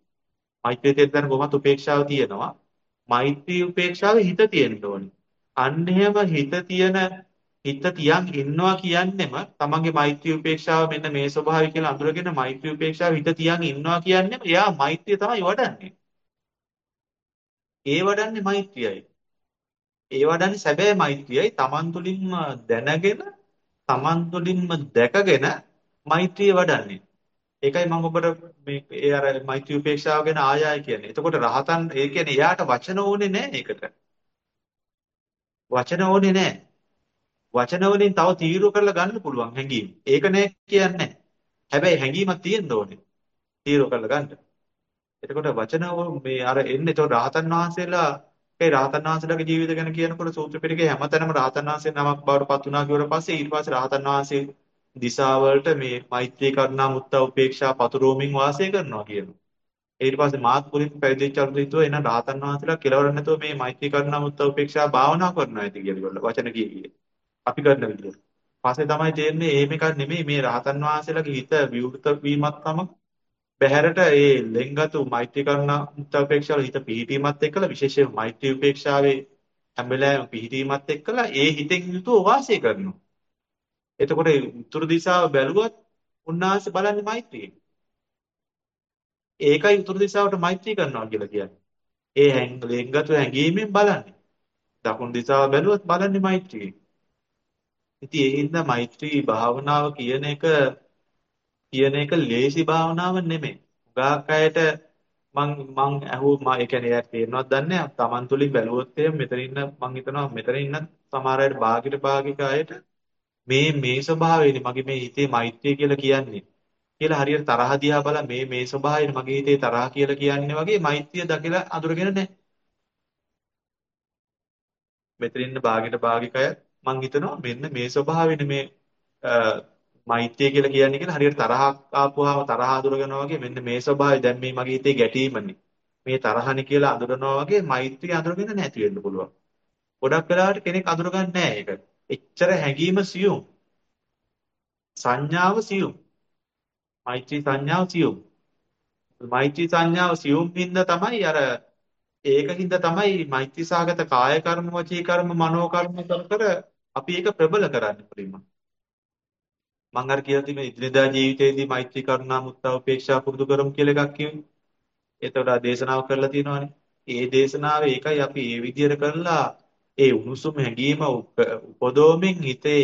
[SPEAKER 1] මෛත්‍රිය තෙන්දන කොහොමද උපේක්ෂාව තියෙනවා? මෛත්‍රී උපේක්ෂාවේ හිත තියෙන්න ඕනේ. අන්න එහෙම හිත තියෙන හිත තියන් ඉන්නවා කියන්නෙම තමන්ගේ මෛත්‍රී උපේක්ෂාව මෙන්න මේ ස්වභාවය කියලා අඳුරගෙන මෛත්‍රී උපේක්ෂාව හිත තියන් ඉන්නවා කියන්නෙම එයා මෛත්‍රිය තමයි වඩන්නේ. ඒ වඩන්නේ මෛත්‍රියයි. ඒ වඩන්නේ සැබෑ මෛත්‍රියයි තමන් තුළින්ම දැනගෙන තමන් තුළින්ම දැකගෙන මෛත්‍රිය වඩන්නේ. ඒකයි මම ඔබට මේ ඒ අර මෛත්‍රී උපේක්ෂාව ගැන ආය ආය කියන්නේ. එතකොට රහතන් ඒ කියන්නේ එයාට වචන ඕනේ නැහැ ඒකට. වචන ඕනේ නැහැ. වචන වලින් තව තීරු කරලා ගන්න පුළුවන් හැඟීම්. ඒක නෑ කියන්නේ. හැබැයි හැඟීමක් තියෙන්න ඕනේ. තීරු කරලා ගන්න. එතකොට වචන මේ අර එන්නේ එතකොට රහතන් වහන්සේලා ඒ රහතන් වහන්සේලාගේ ජීවිත ගැන කියනකොට සූත්‍ර පිටකේ හැමතැනම රහතන් වහන්සේ නමක් බවට පත් වුණා කියවට පස්සේ ඊට පස්සේ රහතන් වහන්සේ දිසාවලට මේ මෛත්‍රී කරුණා මුත්තා උපේක්ෂා පතුරෝමින් වාසය කරනවා කියනවා. ඊට පස්සේ මාත් පුරිත් පැවිදිච්ච අරුත් හිතුව එන රහතන් වහන්සේලා කෙලවර නැතුව මේ මෛත්‍රී කරුණා මුත්තා උපේක්ෂා භාවනා කරනවා ඇති කියලා වචන කියේ. අපි කරන විදියට. පස්සේ තමයි තේරෙන්නේ එහෙම එකක් නෙමෙයි මේ රහතන් වහන්සේලාගේ හිත විවෘත වීමත් තමයි බහැරට ඒ ලෙන්ගතු මෛත්‍රී කරුණා මුත්තා උපේක්ෂාව හිත පිහිටීමත් එක්කලා විශේෂයෙන් මෛත්‍රී උපේක්ෂාවේ හැම වෙලාවෙම පිහිටීමත් එක්කලා ඒ හිතෙන් යුතුව වාසය කරනවා. එතකොට උතුරු දිශාව බැලුවත් උන්වහන්සේ බලන්නේ මෛත්‍රියෙන්. ඒකයි උතුරු දිශාවට මෛත්‍රී කරනවා කියලා කියන්නේ. ඒ ලෙන්ගතු හැඟීමෙන් බලන්නේ. දකුණු දිශාව බැලුවත් බලන්නේ මෛත්‍රියෙන්. ඉතින් ඒ හින්දා මෛත්‍රී භාවනාව කියන එක කියන එක ලේසි භාවනාවක් නෙමෙයි. ගාක් අයට මං මං ඇහුව මා ඒ කියන්නේ එයාට තේරෙනවද දන්නේ නැහැ. Taman තුලින් බැලුවොත් එහෙම මෙතන ඉන්න මං හිතනවා මෙතන ඉන්න සමහර අයට භාගිට භාගික අයට මේ මේ ස්වභාවයනේ මගේ මේ හිතේ මෛත්‍රිය කියලා කියන්නේ. කියලා හරියට තරහ දිහා බලලා මේ මේ ස්වභාවයනේ මගේ හිතේ තරහ කියලා කියන්නේ වගේ මෛත්‍රිය දකිලා අඳුරගෙන නැහැ. මෙතන ඉන්න භාගිට භාගික අය මං හිතනවා මෙන්න මේ ස්වභාවයනේ මේ මෛත්‍රිය කියලා කියන්නේ කියලා හරියට තරහක් ආපුවාම තරහ අඳුරගනවා වගේ මෙන්න මේ ස්වභාවය දැන් මේ මගේ හිතේ ගැටීමනේ. මේ තරහනේ කියලා අඳුරනවා වගේ මෛත්‍රිය අඳුරගෙන නැති වෙන්න පුළුවන්. ගොඩක් වෙලාවට කෙනෙක් අඳුරගන්නේ නැහැ ඒක. එච්චර හැඟීම සියුම්. සංඥාව සියුම්. මෛත්‍රී සංඥාව සියුම්. මෛත්‍රී සංඥාව සියුම් හින්දා තමයි අර ඒකින්ද තමයි මෛත්‍රී සාගත කාය කර්ම වචී කර්ම මනෝ කර්ම කර කර අපි ඒක ප්‍රබල කරන්නේ පුරිම. මම අර කියලා තිබෙන ඉදිරියදා ජීවිතයේදී මෛත්‍රී කරුණා මුත්තා උපේක්ෂා පුරුදු කරමු කියලා එකක් කිව්වේ. ඒතකොට දේශනාව කරලා තියෙනවානේ. ඒ දේශනාවේ ඒකයි අපි මේ විදිහට කරලා ඒ උණුසුම හැඟීම උපදෝමින් හිතේ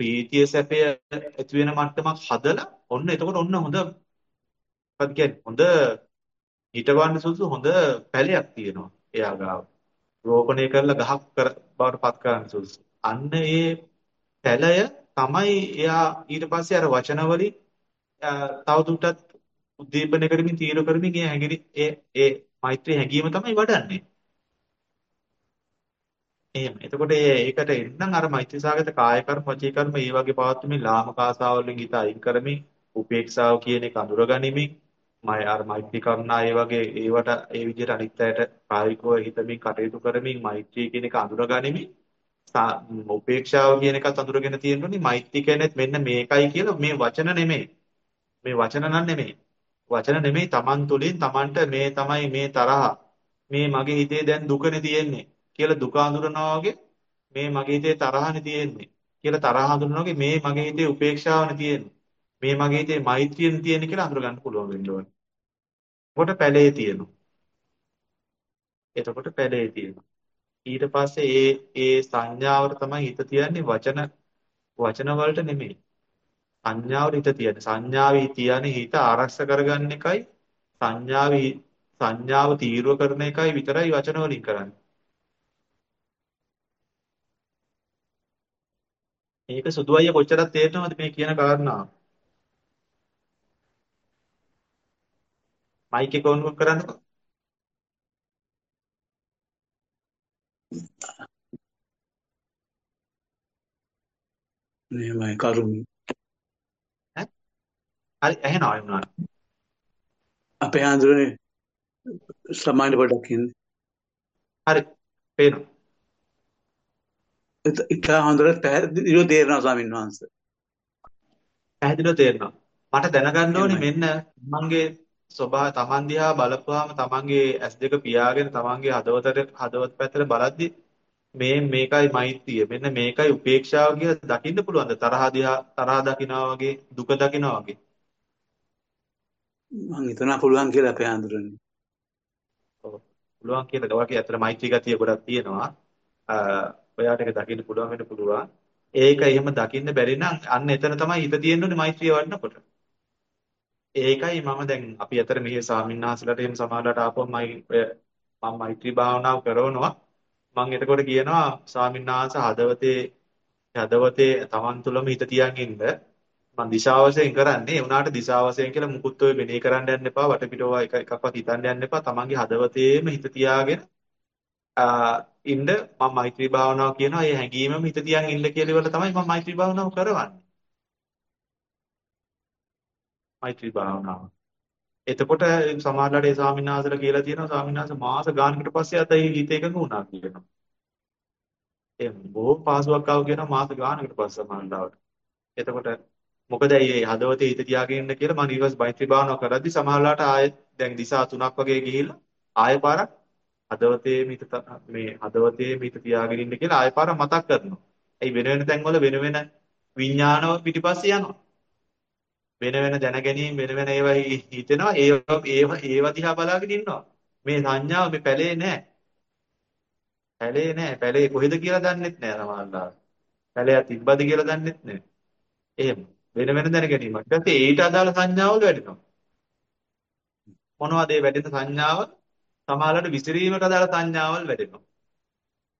[SPEAKER 1] ප්‍රීතිය සැපය ඇති වෙන මට්ටමක් හදලා ඔන්න එතකොට ඔන්න හොඳ මොකද කියන්නේ හොඳ හිටවන්න සුසු හොඳ පැලයක් තියෙනවා එයා ගාව. රෝපණය කරලා ගහක් කර බවට පත් කරන්න සුසු. අන්න ඒ පැලය තමයි එයා ඊට පස්සේ අර වචන වලින් තවදුරටත් උද්දීපනය කරමින් තීර කරමින් ඒ හැඟිලි ඒ ඒ මෛත්‍රී හැඟීම තමයි වඩන්නේ. එහෙම. එතකොට ඒකට එන්නම් අර මෛත්‍රී සාගත කාය කර්ම, වචී කර්ම, මේ වගේ පවත්වමින් ලාමක ආසාවලින් හිත අයින් කරමින්, උපේක්ෂාව කියන එක අඳුරගනිමින්, මය අර මෛත්‍රී කරුණා ඒ වගේ ඒවට ඒ විදිහට අනිත් අයට කායිකව හිතමින් කටයුතු කරමින් මෛත්‍රී කියන එක අඳුරගනිමින්, උපේක්ෂාව කියන එකත් අඳුරගෙන තියෙනුනේ මෛත්‍රී කියන්නේ මෙන්න මේකයි කියලා මේ වචන නෙමෙයි. මේ වචන නන් නෙමෙයි. වචන නෙමෙයි Taman තුලින් Tamanට මේ තමයි මේ තරහ. මේ මගේ හිතේ දැන් දුකනේ තියෙන්නේ. කියලා දුක හඳුනනවා වගේ මේ මගේ හිතේ තරහනේ තියෙන්නේ කියලා තරහ හඳුනනවා වගේ මේ මගේ හිතේ උපේක්ෂාවනේ තියෙන්නේ මේ මගේ හිතේ මෛත්‍රියනේ තියෙන්නේ කියලා අඳුර ගන්න පුළුවන් වෙන්න ඕනේ. එතකොට පැලේ තියෙනවා. එතකොට පැලේ තියෙනවා. ඊට පස්සේ ඒ ඒ සංඥාවට තමයි හිත තියන්නේ වචන වචන වලට නෙමෙයි. සංඥාවට හිත තියන්නේ. සංඥාවේ තියන්නේ හිත ආරක්ෂා කරගන්න එකයි සංඥාවේ සංඥාව තීරුව කරන එකයි විතරයි වචන වලින් කරන්නේ. මේක සුදු අයියා කොච්චරක් තේරෙනවද මේ කියන කාරණාව? මයික් එක ඔන් කරන්නකෝ.
[SPEAKER 2] එහෙමයි කරුණ.
[SPEAKER 1] ඈ? හරි ඇහෙනවා එමුනා.
[SPEAKER 2] අපේ ආන්දරනේ සමාන පොඩක් ඉන්නේ.
[SPEAKER 1] හරි. පේනවා.
[SPEAKER 2] ඒක හොඳට පැහැදිලිව තේරෙනවා ස්වාමීන් වහන්සේ.
[SPEAKER 1] පැහැදිලිව තේරෙනවා. මට දැනගන්න ඕනේ මෙන්න මගේ ස්වභාව තමන් දිහා බලපුවාම තමන්ගේ ඇස් දෙක පියාගෙන තමන්ගේ හදවතට හදවත පැත්තට බලද්දි මේ මේකයි මෛත්‍රිය මෙන්න මේකයි උපේක්ෂාව කියලා දකින්න පුළුවන්ද තරහ දිහා තරහ දකිනවා වගේ දුක දකිනවා වගේ
[SPEAKER 2] මම හිතනවා පුළුවන් කියලා අපේ ආන්දරනේ.
[SPEAKER 1] ඔව් පුළුවන් කියලා ගවකේ ඇත්තට මෛත්‍රී ගතිය ගොඩක් තියෙනවා ඔයාට ඒක දකින්න පුළුවන් වෙන්න පුළුවන්. ඒක එහෙම දකින්න බැරි නම් අන්න එතන තමයි හිත තියෙන්නේ මෛත්‍රිය වඩනකොට. ඒකයි මම දැන් අපි අතර මෙහි සාමින්නාසලට එහෙම සමාජලට ආපුවම මම මෛත්‍රී භාවනාව කරනවා. මම එතකොට කියනවා සාමින්නාස හදවතේ හදවතේ Taman තුලම හිත තියන් ඉන්න. මම දිශා වශයෙන් කරන්නේ ඒ උනාට දිශා වශයෙන් කියලා මුකුත් ඔය මෙනෙහි කරන්න යන්න එපා වටපිටව එක එකක්වත් හිතන්න යන්න එපා තමන්ගේ හදවතේම හිත තියාගෙන ඉන්න මම මෛත්‍රී භාවනාව කියනවා ඒ හැඟීමම හිත තියන් ඉන්න කියලා ඉවර තමයි මම මෛත්‍රී භාවනාව කරවන්නේ. මෛත්‍රී භාවනාව. එතකොට සමහරවිට ඒ ස්වාමීන් වහන්සේලා කියලා තියෙනවා ස්වාමීන් වහන්සේ මාස ගානකට පස්සේ අතයි හිත එකඟ වුණා කියනවා. ඒ බොහෝ පාසුවක් ආව කියනවා මාස ගානකට පස්සේ සමහරවිට. එතකොට මොකද මේ හදවතේ හිත තියාගෙන ඉන්න කියලා මම ඊවස් මෛත්‍රී භාවනාව කරද්දි සමහරවිට ආයෙත් දැන් දිසා තුනක් වගේ ගිහිල්ලා ආයෙ පාරක් හදවතේ මිත මේ හදවතේ මිත තියාගෙන ඉන්න කියලා ආයෙ පාර මතක් කරනවා. ඒ වෙන වෙන තැන්වල වෙන වෙන විඥානව පිටිපස්සේ යනවා. වෙන වෙන දැන ගැනීම වෙන වෙන ඒවා හිතෙනවා ඒවා ඒවා ඒවා දිහා බලාගෙන ඉන්නවා. මේ සංඥාව මේ පැලේ නැහැ. පැලේ නැහැ. පැලේ කොහෙද කියලා දන්නෙත් නැහැ සමහරවිට. පැලයක් තිබ්බද කියලා දන්නෙත් නැහැ. එහෙම. වෙන වෙන දැන ගැනීමක්. ඊට පස්සේ ඊට අදාළ සංඥාවල් වැඩෙනවා. මොනවද ඒ වැඩෙන සංඥාව? සමහරවිට විසිරීමට අදාළ සංඥාවල් වැඩෙනවා.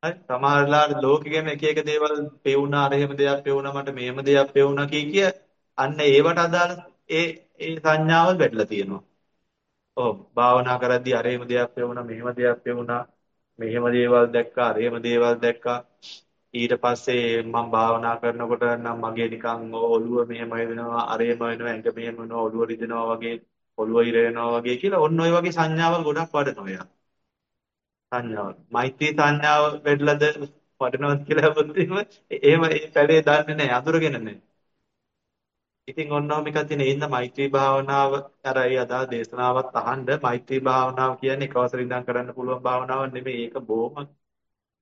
[SPEAKER 1] හරි සමහරලාට ලෝකෙගෙම එක එක දේවල් පෙවුනා අර එහෙම දෙයක් පෙවුනා මට මෙහෙම දෙයක් පෙවුනා කිය කිය අන්න ඒවට අදාළ ඒ ඒ සංඥාවල් වැටලා තියෙනවා. ඔව් භාවනා කරද්දී අර එහෙම දෙයක් පෙවුනා මෙහෙම දෙයක් පෙවුනා මෙහෙම දේවල් දැක්කා අර එහෙම දේවල් දැක්කා ඊට පස්සේ මම භාවනා කරනකොට නම් මගේ නිකන් ඔළුව මෙහෙම වෙනවා අර එහෙම වෙනවා ඇඟ මෙහෙම වෙනවා ඔළුව රිදෙනවා වගේ ඔළුව ඉර වෙනවා වගේ කියලා ඔන්න ඔය වගේ සංඥාවල් ගොඩක් වඩනවා එයා. සංඥාව. මෛත්‍රී සංඥාව වැඩිලාද වඩනවද කියලා හොත් එහෙම ඒ පැලේ දන්නේ නැහැ අඳුරගෙන නැහැ. ඉතින් ඔන්නෝම එකක් තියෙන ඉන්න මෛත්‍රී භාවනාව අර ඒ අදා දේශනාවත් අහන්න මෛත්‍රී භාවනාව කියන්නේ එකවසර ඉඳන් කරන්න පුළුවන් භාවනාවක් නෙමෙයි. ඒක බොහොම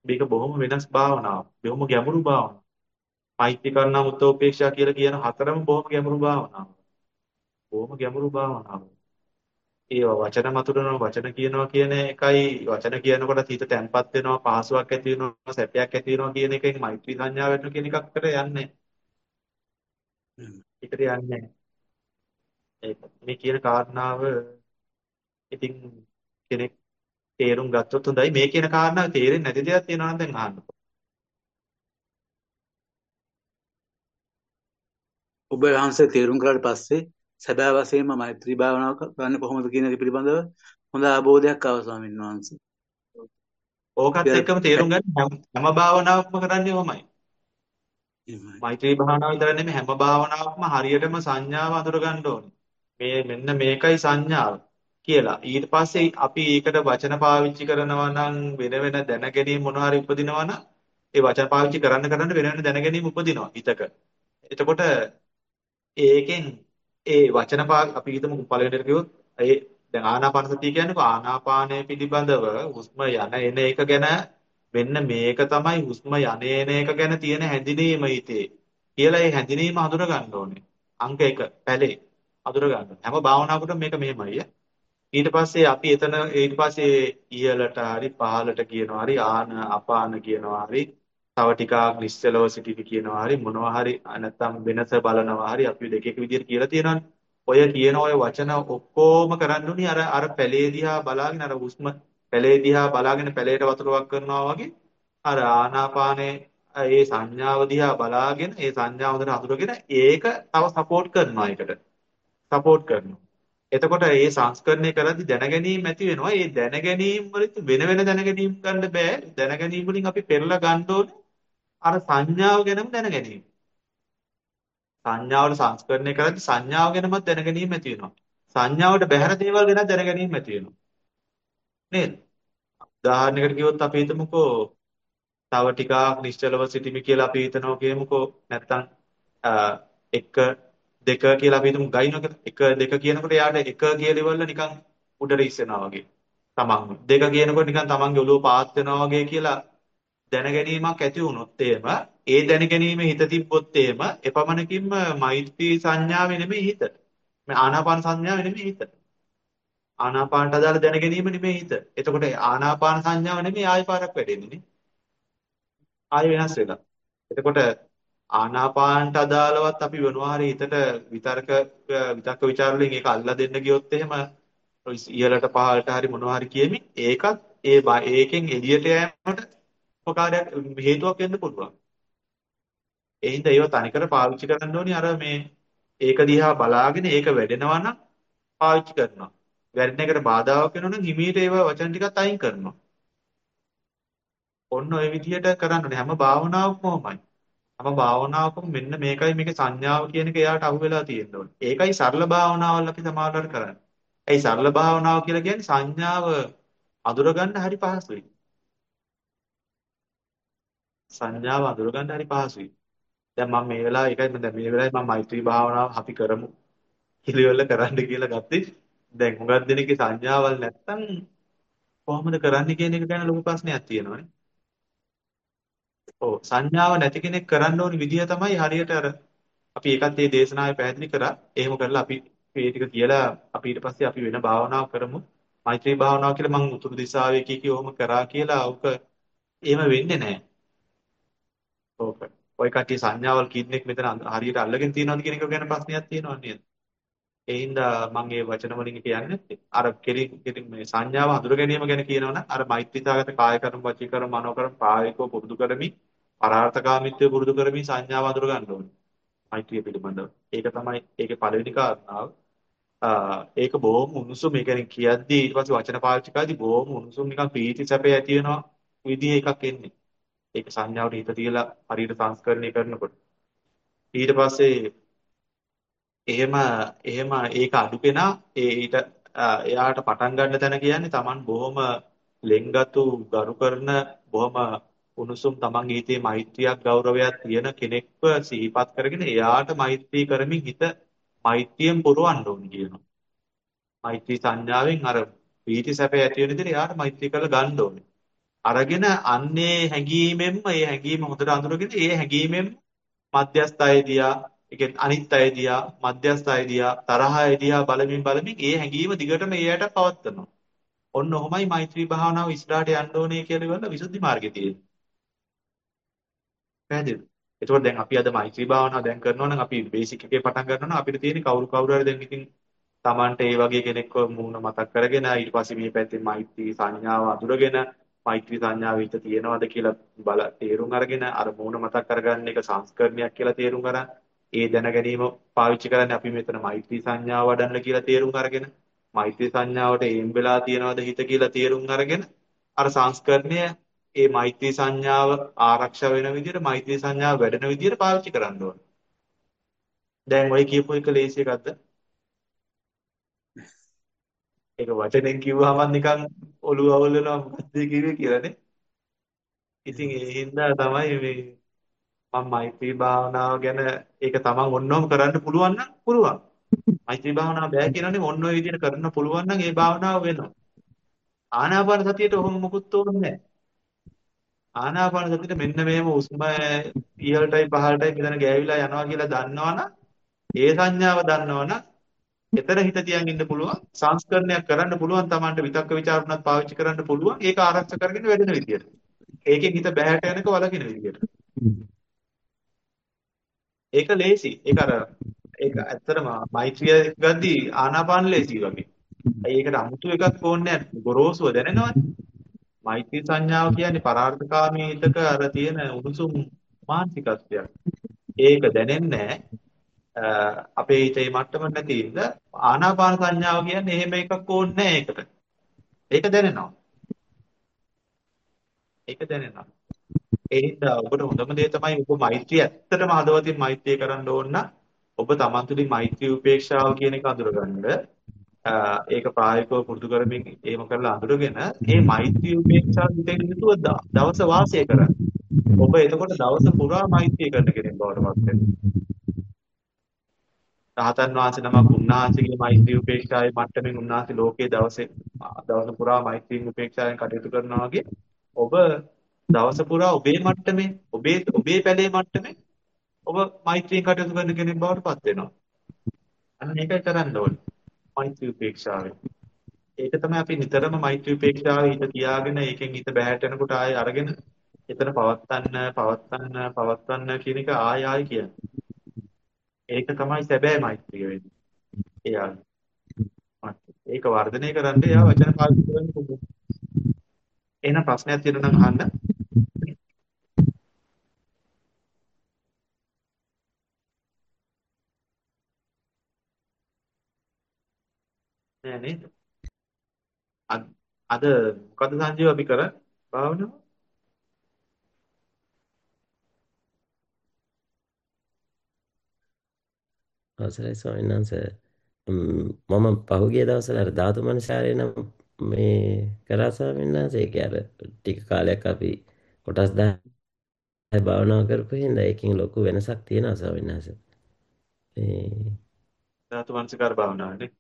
[SPEAKER 1] මේක බොහොම වෙනස් භාවනාවක්. බොහොම ගැඹුරු භාවනාවක්. මෛත්‍රී කරුණා මුත්තෝපේක්ෂා කියලා කියන හතරම බොහොම ගැඹුරු භාවනාවක්. බොහොම ගැඹුරු භාවනාවක්. ඒවා වචන මතුරනවා වචන කියනවා කියන එකයි වචන කියනකොට හිත තැම්පත් වෙනවා පහසුවක් ඇති වෙනවා සැපයක් ඇති වෙනවා කියන එකෙන් මෛත්‍රී සංඥා වෙන්න කියන එකකට යන්නේ. ඒකට යන්නේ ඒක මේ කියන කාරණාව ඉතින් කෙනෙක් තේරුම් ගත්තොත් හොඳයි මේ කියන කාරණාව තේරෙන්නේ නැති දෙයක් තියෙනවා නම් දැන් අහන්න.
[SPEAKER 2] ඔබ වහන්සේ තේරුම් කරාට පස්සේ සැබෑ වශයෙන්ම මෛත්‍රී භාවනාව කරන්නේ කොහොමද කියන එක පිළිබඳව හොඳ අවබෝධයක් ආවා ස්වාමීන් වහන්සේ.
[SPEAKER 1] ඕකත් එක්කම තේරුම් ගන්න හැම භාවනාවක්ම කරන්නේ ඔහොමයි.
[SPEAKER 2] එහෙමයි.
[SPEAKER 1] මෛත්‍රී භාවනාව විතර නෙමෙයි හැම භාවනාවක්ම හරියටම සංඥාව අඳුර ගන්න ඕනේ. මේ මෙන්න මේකයි සංඥාව කියලා. ඊට පස්සේ අපි ඒකට වචන පාවිච්චි කරනවා නම් වෙන වෙන දැනගැනීම් මොනවා හරි උපදිනවා නම් ඒ වචන පාවිච්චි කරන්න කරන්න වෙන වෙන දැනගැනීම් උපදිනවා හිතක. එතකොට ඒකෙන් ඒ වචන පා අපි හිතමු පළවෙනිට කිව්වොත් ඒ දැන් ආනාපාන සතිය කියන්නේ කො ආනාපානය පිළිබඳව හුස්ම යන එන එක ගැන මෙන්න මේක තමයි හුස්ම යන එන එක ගැන තියෙන හැඳිනීම හිතේ කියලා ඒ හැඳිනීම හඳුන ගන්න ඕනේ. අංක 1 පැලේ හඳුන ගන්න. හැම භාවනාවකටම මේක මෙහෙමයි. ඊට පස්සේ අපි එතන ඊට පස්සේ ඉහළට හරි පහළට කියනවා හරි ආන අපාන කියනවා හරි තව ටිකක් නිශ්චලව සිටිවි කියනවා හරි මොනවා හරි නැත්තම් වෙනස බලනවා හරි අපි දෙක එක විදිහට කියලා තියෙනවානේ. ඔය කියන ඔය වචන ඔක්කොම කරන්න උනි අර අර පැලේ දිහා බලාගෙන අර හුස්ම පැලේ දිහා බලාගෙන පැලේට වතුරක් කරනවා වගේ අර ආනාපානේ ඒ සංඥාව දිහා බලාගෙන ඒ සංඥාව හොඳට හඳුනගෙන ඒක තව සපෝට් කරනවා ඒකට. සපෝට් කරනවා. එතකොට මේ සංස්කරණය කරද්දී දැනගැනීම් ඇති වෙනවා. ඒ දැනගැනීම් වලින් වෙන වෙන දැනගැනීම් ගන්න බෑ. දැනගැනීම් වලින් අපි පෙරලා ගන්න ඕනේ අර සංඥාව ගැනම දැනගැනීම. සංඥාවල සංස්කරණය කරද්දී සංඥාව ගැනමත් දැනගැනීම ඇති වෙනවා. සංඥාවට බැහැර දේවල් ගැන දැනගැනීම ඇති වෙනවා. නේද? උදාහරණයකට කිව්වොත් අපි හිතමුකෝ තව ටිකක් නිශ්චලව සිටිමි කියලා අපි හිතනවා කියමුකෝ නැත්තම් එක දෙක කියලා අපි හිතමු ගයිනවා කියලා. එක දෙක කියනකොට යාට එක කියලිවල නිකන් උඩට ඉස්සෙනවා වගේ. තමන් දෙක කියනකොට නිකන් තමන්ගේ ඔළුව පාත් වෙනවා වගේ කියලා දැනගැනීමක් ඇති වුණොත් එහෙම ඒ දැනගැනීම හිත තිබ්බොත් එහෙම එපමණකින්ම මෛත්‍රී සංඥාවේ නෙමෙයි හිත. මේ ආනාපාන සංඥාවේ නෙමෙයි හිත. ආනාපානට අදාළ දැනගැනීම නෙමෙයි හිත. එතකොට ආනාපාන සංඥාව නෙමෙයි ආය පාරක් වැඩෙන්නේ නේ. ආය වෙනස් වෙලා. එතකොට ආනාපානට අදාළවත් අපි වෙනවා හරි හිතට විතර්ක විතක්ක ਵਿਚාර වලින් ඒක අල්ලා දෙන්න ගියොත් එහෙම ඉහළට පහළට හරි මොනවා හරි කියමින් ඒකත් ඒ ඒකෙන් එළියට යෑමට උපකාරයක් හේතුවක් වෙන්න පුළුවන්. ඒ හින්දා ඒව තනිකර පාවිච්චි කරන්න ඕනි අර මේ ඒක දිහා බලාගෙන ඒක වැඩෙනවා නම් පාවිච්චි කරනවා. වැඩෙන එකට බාධාවක් වෙනවා නම් හිමීට ඒව වචන ටිකත් අයින් කරනවා. ඔන්න ඔය විදිහට කරන්න ඕනේ හැම භාවනාවකම ඕමයි. හැම භාවනාවකම මෙන්න මේකයි මේකේ සංඥාව කියන එක එයාට අහු වෙලා තියෙන්න ඕනේ. ඒකයි සරල භාවනාවල් අපි සමානතර කරන්නේ. ඒ සරල භාවනාව කියලා කියන්නේ සංඥාව අඳුරගන්න හරි පහසුයි. සංඥාව අඳුරගන්න හරි පහසුයි. දැන් මම මේ වෙලාවේ ඒකයි දැන් මේ වෙලාවේ මම මෛත්‍රී භාවනාව අපි කරමු. පිළිවෙල කරන්න කියලා ගත්තේ. දැන් හුඟක් දෙනෙක්ගේ සංඥාවල් නැත්තම් කොහොමද කරන්නේ කියන එක ගැන ලොකු ප්‍රශ්නයක් තියෙනවානේ. ඔව් සංඥාව නැති කෙනෙක් කරන්න ඕනි විදිය තමයි හරියට අර අපි ඒකත් මේ දේශනාවේ පැහැදිලි කරා. එහෙම කරලා අපි මේ ටික කියලා අපි ඊට පස්සේ අපි වෙන භාවනාවක් කරමු. මෛත්‍රී භාවනාව කියලා මම උතුරු දිශාවේ කී කී ඔහොම කරා කියලා ඔක එහෙම වෙන්නේ නැහැ. ඕක. ඔය කට්ටිය සංඥාවල් කින්නෙක් මෙතන හරියට අල්ලගෙන තියනවද කියන එක ගැන ප්‍රශ්නයක් තියෙනව නේද? ඒ හින්දා මම මේ වචන වලින් කියන්නේ අර කෙලි මේ සංඥාව හඳුර ගැනීම ගැන කියනවනම් අර මෛත්‍රීසගත කාය කර්ම වචී කර්ම මනෝ කර්ම ප්‍රායෝගිකව පුරුදු කරමින් පරාර්ථකාමීත්වය පුරුදු කරමින් සංඥාව හඳුර ගන්න ඕනේ. මෛත්‍රිය පිළිබඳව. ඒක තමයි ඒකේ පළවෙනි කාරණාව. ඒක බොහොම උණුසුම ඒ කියන්නේ කියද්දී ඊට පස්සේ වචන පාවිච්චි කරද්දී බොහොම උණුසුම් නිකන් ප්‍රීති සැපේ ඇති වෙනවා විදිහ එකක් එන්නේ. ඒක සංඥාවට හිත තියලා හරියට සංස්කරණය කරනකොට. ඊට පස්සේ එහෙම එහෙම ඒක අඩු කෙනා ඒ ඊට එයාට පටන් ගන්න තැන කියන්නේ Taman බොහොම ලෙන්ගතු ගරු කරන බොහොම උණුසුම් තමන්ගේ හිතේ මෛත්‍රියක් ගෞරවයක් තියෙන කෙනෙක්ව සිහිපත් කරගෙන එයාට මෛත්‍රී කරමින් හිත මෛත්‍රියෙන් පුරවන්න ඕනේ කියනවා. මෛත්‍රී සංඥාවෙන් අර පීති සැපේ ඇති වෙන විදිහට එයාට මෛත්‍රී කරලා ගන්න ඕනේ. අරගෙන අන්නේ හැඟීමෙන්ම ඒ හැඟීම හොඳට අඳුරගෙන ඒ හැඟීමෙන් මධ්‍යස්ථයේදියා ඒ කියන්නේ අනිත් අයදියා මධ්‍යස්ථ අයදියා තරහ අයදියා බලමින් බලමින් ඒ හැඟීම දිගටම එයාට පවත්නවා. ඔන්න ඔහොමයි මෛත්‍රී භාවනාව ඉස්සරහට යන්න ඕනේ කියලා ඉවරලා විසුද්ධි මාර්ගේ තියෙන්නේ. පැහැදිලිද? එතකොට දැන් අපි අද මෛත්‍රී භාවනාව දැන් කරනවා නම් අපි බේසික් එකේ පටන් ගන්නවා නම් අපිට තියෙන්නේ කවුරු කවුරු හරි දැන් ඉතින් Tamante ඒ වගේ කෙනෙක්ව මූණ මතක් කරගෙන ඊට පස්සේ මේ පැත්තේ මෛත්‍රී සංඥාව අඳුරගෙන මෛත්‍රී සංඥාව හිත තියෙනවද කියලා බල තේරුම් අරගෙන අර මූණ මතක් කරගන්න එක සංස්කරණයක් කියලා තේරුම් ගන්න ඒ දැන ගැනීම පාවිච්චි කරන්නේ අපි මෙතන මෛත්‍රී සංඥාව වඩන්න කියලා තේරුම් අරගෙන මෛත්‍රී සංඥාවට එම් වෙලා තියනවාද හිත කියලා තේරුම් අරගෙන අර සංස්කරණය ඒ මෛත්‍රී සංඥාව ආරක්ෂා වෙන විදිහට මෛත්‍රී සංඥාව වැඩෙන විදිහට පාවිච්චි කරන්න ඕන. දැන් ඔය කියපු එක ලේසි එකක්ද? ඒක වචනෙන් කිව්වහම නිකන් ඔළුව අවුල් වෙනවා මොකක්ද කිව්වේ කියලානේ. ඉතින් ඒ හින්දා තමයි මේ මම මෛත්‍රී භාවනාව ගැන ඒක තමන් ඔන්නෝම කරන්න පුළුවන් නම් පුළුවන්. මෛත්‍රී භාවනාව බෑ කියනනේ ඔන්න ඔය විදිහට කරන්න පුළුවන් නම් ඒ භාවනාව වෙනවා. ආනාපාන සතියට ඔහොම මොකුත් ඕනේ නැහැ. ආනාපාන සතියට මෙන්න මෙහෙම උස්ම ඉහළටයි පහළටයි මෙතන ගෑවිලා යනවා කියලා දන්නවනම් ඒ සංඥාව දන්නවනම් එතන හිත තියන් ඉන්න පුළුවන් සංස්කරණයක් කරන්න පුළුවන් Tamanට විතක්ක ਵਿਚාරුණත් පාවිච්චි කරන්න පුළුවන් ඒක ආරක්ෂා කරගෙන වැඩෙන විදියට. ඒකෙන් හිත බැහැට යනක වලකින විදියට. ඒක ලේසි. ඒක අර ඒක ඇත්තටම මෛත්‍රිය ගද්දී ආනාපාන ලේසි වගේ. ඒකට අමුතු එකක් ඕනේ නැහැ. ගොරෝසුව දැනෙනවනේ. මෛත්‍රී සංඥාව කියන්නේ පරාර්ථකාමී හිතක අර තියෙන උණුසුම් මානසිකත්වයක්. ඒක දැනෙන්නේ අපේ හිතේ මට්ටම නැති ඉඳ ආනාපාන සංඥාව කියන්නේ එහෙම එකක් ඕනේ නැහැ ඒකට. ඒක දැනෙනවා. ඒක දැනෙනවා. ඒ හින්දා ඔබට හොඳම දේ තමයි ඔබ මෛත්‍රිය ඇත්තටම හදවතින් මෛත්‍රිය කරන්න ඕන නම් ඔබ තමන් තුළින් මෛත්‍රී උපේක්ෂාව කියන එක අඳුරගන්න. ඒක ප්‍රායෝගිකව පුරුදු කරමින් ඒම කරලා අඳුරගෙන මේ මෛත්‍රී උපේක්ෂාව හිතෙන් යුතුව දවස වාසය කරන්න. ඔබ එතකොට දවස පුරා මෛත්‍රිය කරන කෙනෙක් බවට පත් වෙනවා. රහතන් වහන්සේ නමක් උන්වහන්සේගේ මෛත්‍රී උපේක්ෂාවේ මට්ටමින් උන්වහන්සේ ලෝකයේ දවසේ දවස පුරා මෛත්‍රී උපේක්ෂාවෙන් කටයුතු කරනවා වගේ ඔබ දවස පුරා ඔබේ මට්ටමේ ඔබේ ඔබේ පැලේ මට්ටමේ ඔබ මෛත්‍රියෙන් කටයුතු කරන කෙනෙක් බවට පත් වෙනවා. අන්න ඒකයි කරන්න ඕනේ. මෛත්‍රී උපේක්ෂාවෙන්. ඒක තමයි අපි නිතරම මෛත්‍රී උපේක්ෂාවේ හිත තියාගෙන ඒකෙන් හිත බැහැට යනකොට ආයෙ අරගෙන එතන පවත්තන්න පවත්තන්න පවත්තන්න කියන එක ආයෙ ආයෙ කියන්නේ. ඒක තමයි සැබෑ මෛත්‍රිය වෙන්නේ. එයා ඒක වර්ධනය කරන්න එයා වචන පාවිච්චි කරන්න පුළුවන්. එහෙනම් ප්‍රශ්නයක් තියෙනවා නම් අහන්න. නෑ නේද? අද මොකද සංජීව අපි කර භාවනාව?
[SPEAKER 3] අවසරයි ස්වාමීන් වහන්සේ මම පහුගිය දවස්වල අර ධාතු මනසාරේ නම් මේ කරා ස්වාමීන් වහන්සේ ඒක අර ටික කාලයක් අපි කොටස් 10 භාවනා කරපු හින්දා ඒකෙන් ලොකු වෙනසක් තියෙනවා ස්වාමීන් වහන්සේ. ඒ
[SPEAKER 1] ධාතු මනසකාර භාවනාවනේ.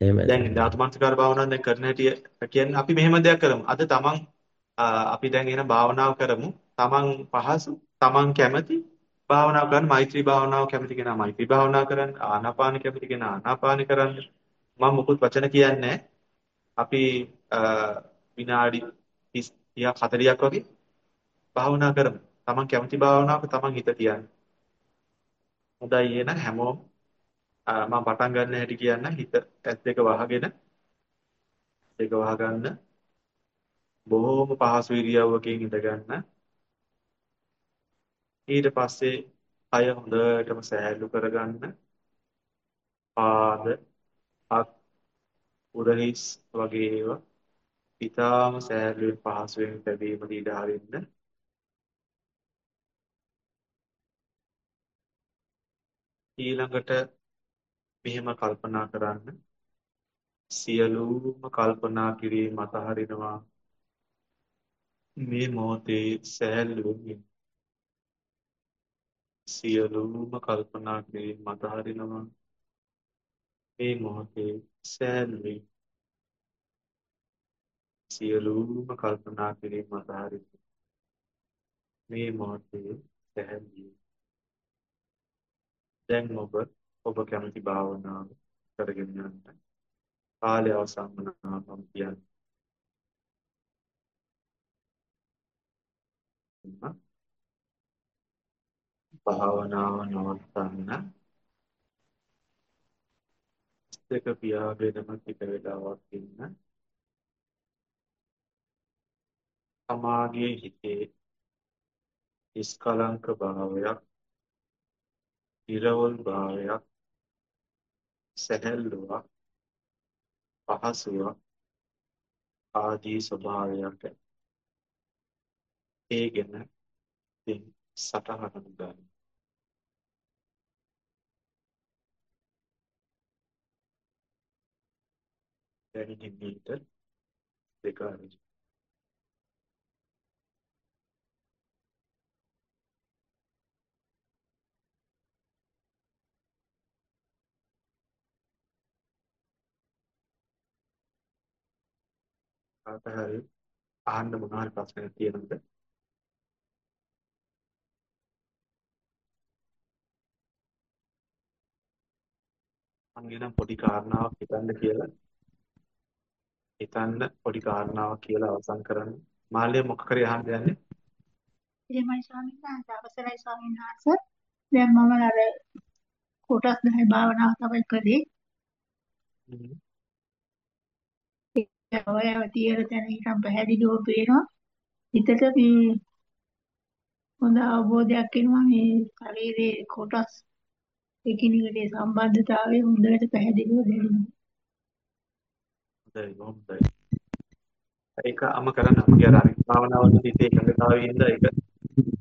[SPEAKER 3] එහෙමයි.
[SPEAKER 1] දැන් ධාතු මනසකාර භාවනාව දැන් කරන හැටි කියන්නේ අපි මෙහෙම දෙයක් කරමු. අද තමන් අපි දැන් එන භාවනාව කරමු. තමන් පහසු, තමන් කැමති භාවනාව කරන්න මෛත්‍රී භාවනාව කැමති කෙනා මෛත්‍රී භාවනාව කරන්න, ආනාපාන කැමති කෙනා ආනාපාන කරන්න. මම මුකුත් වචන කියන්නේ අපි විනාඩි 30ක් 40ක් වගේ භාවනා කරමු. තමන් කැමති භාවනාවක තමන් හිත තියන්න. හොඳයි එහෙනම් හැමෝම මම පටන් ගන්න හැටි කියන්න හිත ඇස් දෙක වහගෙන දෙක වහගන්න බොහොම පහසු ඉරියව්වකින් ඉඳ ගන්න ඊට පස්සේ අය හොඳටම සෑහළු කරගන්න පාද අත් උරහිස් වගේ ඒවා ඊටාම සෑහළුවෙන් පහසුවෙන් තැබීමට ඉඩ හරින්න ඊළඟට මෙහෙම කල්පනා කරන්න. සියලුම කල්පනා කිරීම අතහරිනවා. මේ මොහොතේ සෑහළුවෙන් සියලුම කල්පනා කිරීම අතහරිනවා. මේ මොහොතේ සෑහළුවෙන් සියලුම කල්පනා කිරීම අතහරිනවා මේ මොහොතේ සෑහළුවෙන් දැන් ඔබ ඔබ කැමති භාවනාව කරගෙන යන්න. කාලය අවසන් වුණා මම කියන්නේ. භාවනාව නවත්තන්න. දෙක පියාගෙනම ටික වෙලාවක් ඉන්න. සමාගයේ හිතේ නිස්කලංක භාවයක්, ඉරවල් භාවයක්, සැහැල්ලුවක්, පහසුවක් ආදී ස්වභාවයක් ඒ ගැන ඉතින් සටහන ගන්න. දැන් ඉන්නීට දෙක අරගෙන කාට හරි අහන්න මොනවා හරි ප්‍රශ්නයක් තියෙනවද? මම නම් පොඩි කාරණාවක් හිතන්න කියලා හිතන්න පොඩි කාරණාවක් කියලා අවසන් කරන්න. මාළේ මොකක් කරේ අහන්න යන්නේ?
[SPEAKER 4] එහෙමයි ස්වාමීන් වහන්සේ අවසරයි ස්වාමීන් වහන්සේ. දැන් මම අර කොටස් 10 භාවනාව තමයි කළේ. ඔය තියෙන තැන හිටන් පැහැදිලිව පේනවා. හිතට මේ හොඳ අවබෝධයක් එනවා මේ ශරීරයේ කොටස් එකිනෙකට සම්බන්ධතාවය හොඳට පැහැදිලිව දැනෙනවා.
[SPEAKER 1] හොඳයි හොඳයි. ඒක අම කරන්න අපගේ අර භාවනාවල හිතේ එකඟතාවයේ ඉඳ ඒක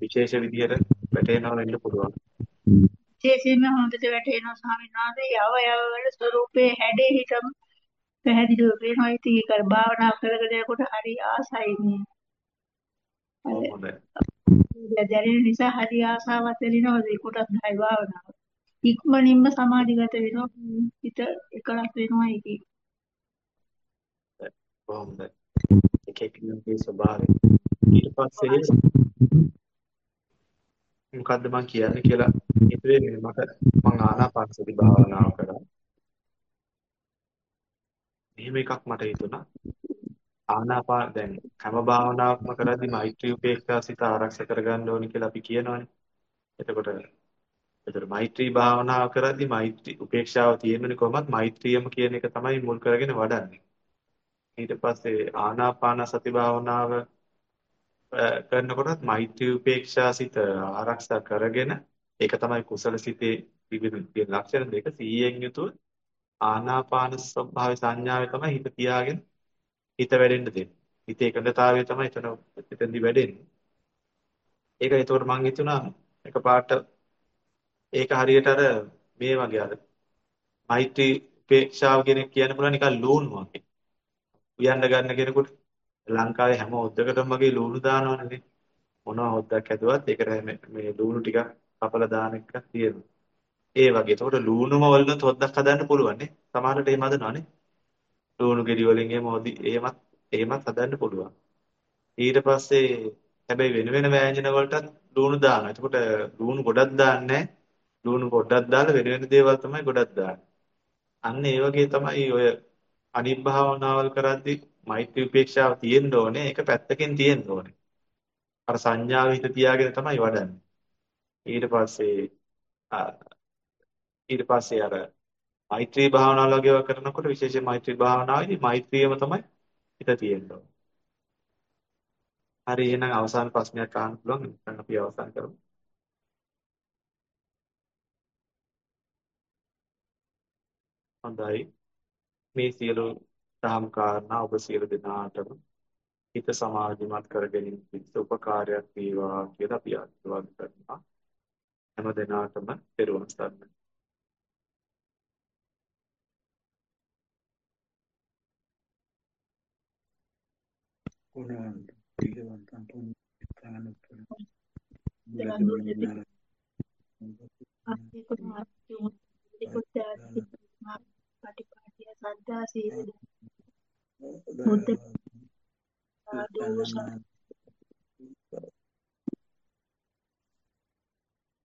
[SPEAKER 1] විශේෂ විදියට වැටෙනවා වෙන්න පුළුවන්.
[SPEAKER 4] විශේෂයෙන්ම හොඳට වැටෙනවා ස්වාමීන් වහන්සේ යව යව වල ස්වરૂපයේ හැඩේ හිතම පැහැදිලිව පේනවා. ඉතින් ඒක අර භාවනා කරගෙන යනකොට හරි ආසයි මේ.
[SPEAKER 1] හොඳයි.
[SPEAKER 4] දැනෙන නිසා හරි ආසාවක් දැනෙනවා ඒ කොටස් 10 භාවනාව. ඉක්මනින්ම සමාධිගත වෙනවා. හිත එකලස් වෙනවා ඒකේ.
[SPEAKER 1] කොහොමද? එක එකිනෙකගේ ස්වභාවය. ඊට පස්සේ මොකද්ද මම කියන්නේ කියලා හිතුවේ මට මම ආනාපානසති භාවනාව කරා. එහෙම එකක් මට හිතුණා. ආනාපාන දැන් හැම භාවනාවක්ම කරද්දී මෛත්‍රී උපේක්ෂා සිත ආරක්ෂා කරගන්න ඕනි කියලා අපි කියනවනේ. එතකොට එතකොට මෛත්‍රී භාවනාව කරද්දී මෛත්‍රී උපේක්ෂාව තියෙන්නේ කොහොමද? මෛත්‍රියම කියන එක තමයි මුල් කරගෙන වඩන්නේ. ඊට පස්සේ ආනාපාන සති භාවනාව කරනකොටත් මෛත්‍රී උපේක්ෂා සිත ආරක්ෂා කරගෙන ඒක තමයි කුසල සිතේ විවිධ ලක්ෂණ දෙක 100න් යුතුව ආනාපාන ස්වභාව සංඥාවේ තමයි හිත තියාගෙන හිත වැඩෙන්න දෙන්නේ. හිතේ එකඟතාවය තමයි එතන එතෙන්දි වැඩෙන්නේ. ඒක ඒතකොට මම හිතුණා එකපාරට ඒක හරියට අර මේ වගේ අර මෛත්‍රී උපේක්ෂාව කියන කියන්න පුළුවන් නිකන් ලූණු වගේ. උයන්න ගන්න කෙනෙකුට ලංකාවේ හැම හොද්දකටම වගේ ලූණු දානවනේ. මොනවා හොද්දක් හැදුවත් ඒකට මේ ලූණු ටිකක් කපලා දාන එකක් තියෙනවා. ඒ වගේ. එතකොට ලූණුම වලින් හොද්දක් හදන්න පුළුවන් නේ. සමහරවිට එහෙම හදනවනේ. ලූණු ගෙඩි වලින් එහෙම හොදි එහෙමත් එහෙමත් හදන්න පුළුවන්. ඊට පස්සේ හැබැයි වෙන වෙන ව්‍යංජන වලටත් ලූණු දානවා. එතකොට ලූණු ගොඩක් දාන්නේ ලූණු පොඩ්ඩක් දාලා වෙන වෙන දේවල් තමයි ගොඩක් දාන්නේ. අන්න ඒ වගේ තමයි ඔය අනිත් භාවනාවල් කරද්දී මෛත්‍රී උපේක්ෂාව තියෙන්න ඕනේ. ඒක පැත්තකින් තියෙන්න ඕනේ. අර සංඥාව හිත තියාගෙන තමයි වඩන්නේ. ඊට පස්සේ ඊට පස්සේ අර මෛත්‍රී භාවනාව වගේ කරනකොට විශේෂයෙන් මෛත්‍රී භාවනාවේදී මෛත්‍රියම තමයි හිත තියෙන්න ඕනේ. හරි එහෙනම් අවසාන ප්‍රශ්නයක් අහන්න පුළුවන්. නැත්නම් අපි අවසන් කරමු. හොඳයි. මේ සියලු දහම් කාරණා ඔබ සියලු දෙනාටම හිත සමාධිමත් කරගැනීම පිණිස උපකාරයක් වේවා කියලා අපි ආශිර්වාද කරනවා. හැම දිනාටම පෙරවන් සරණයි.
[SPEAKER 2] ගුණවන්ත පිළිවන්තන් පුණ්‍යස්ථාන පුණ
[SPEAKER 4] පටිපාටිය සද්දා සීල බුද්ධ ආදෝෂ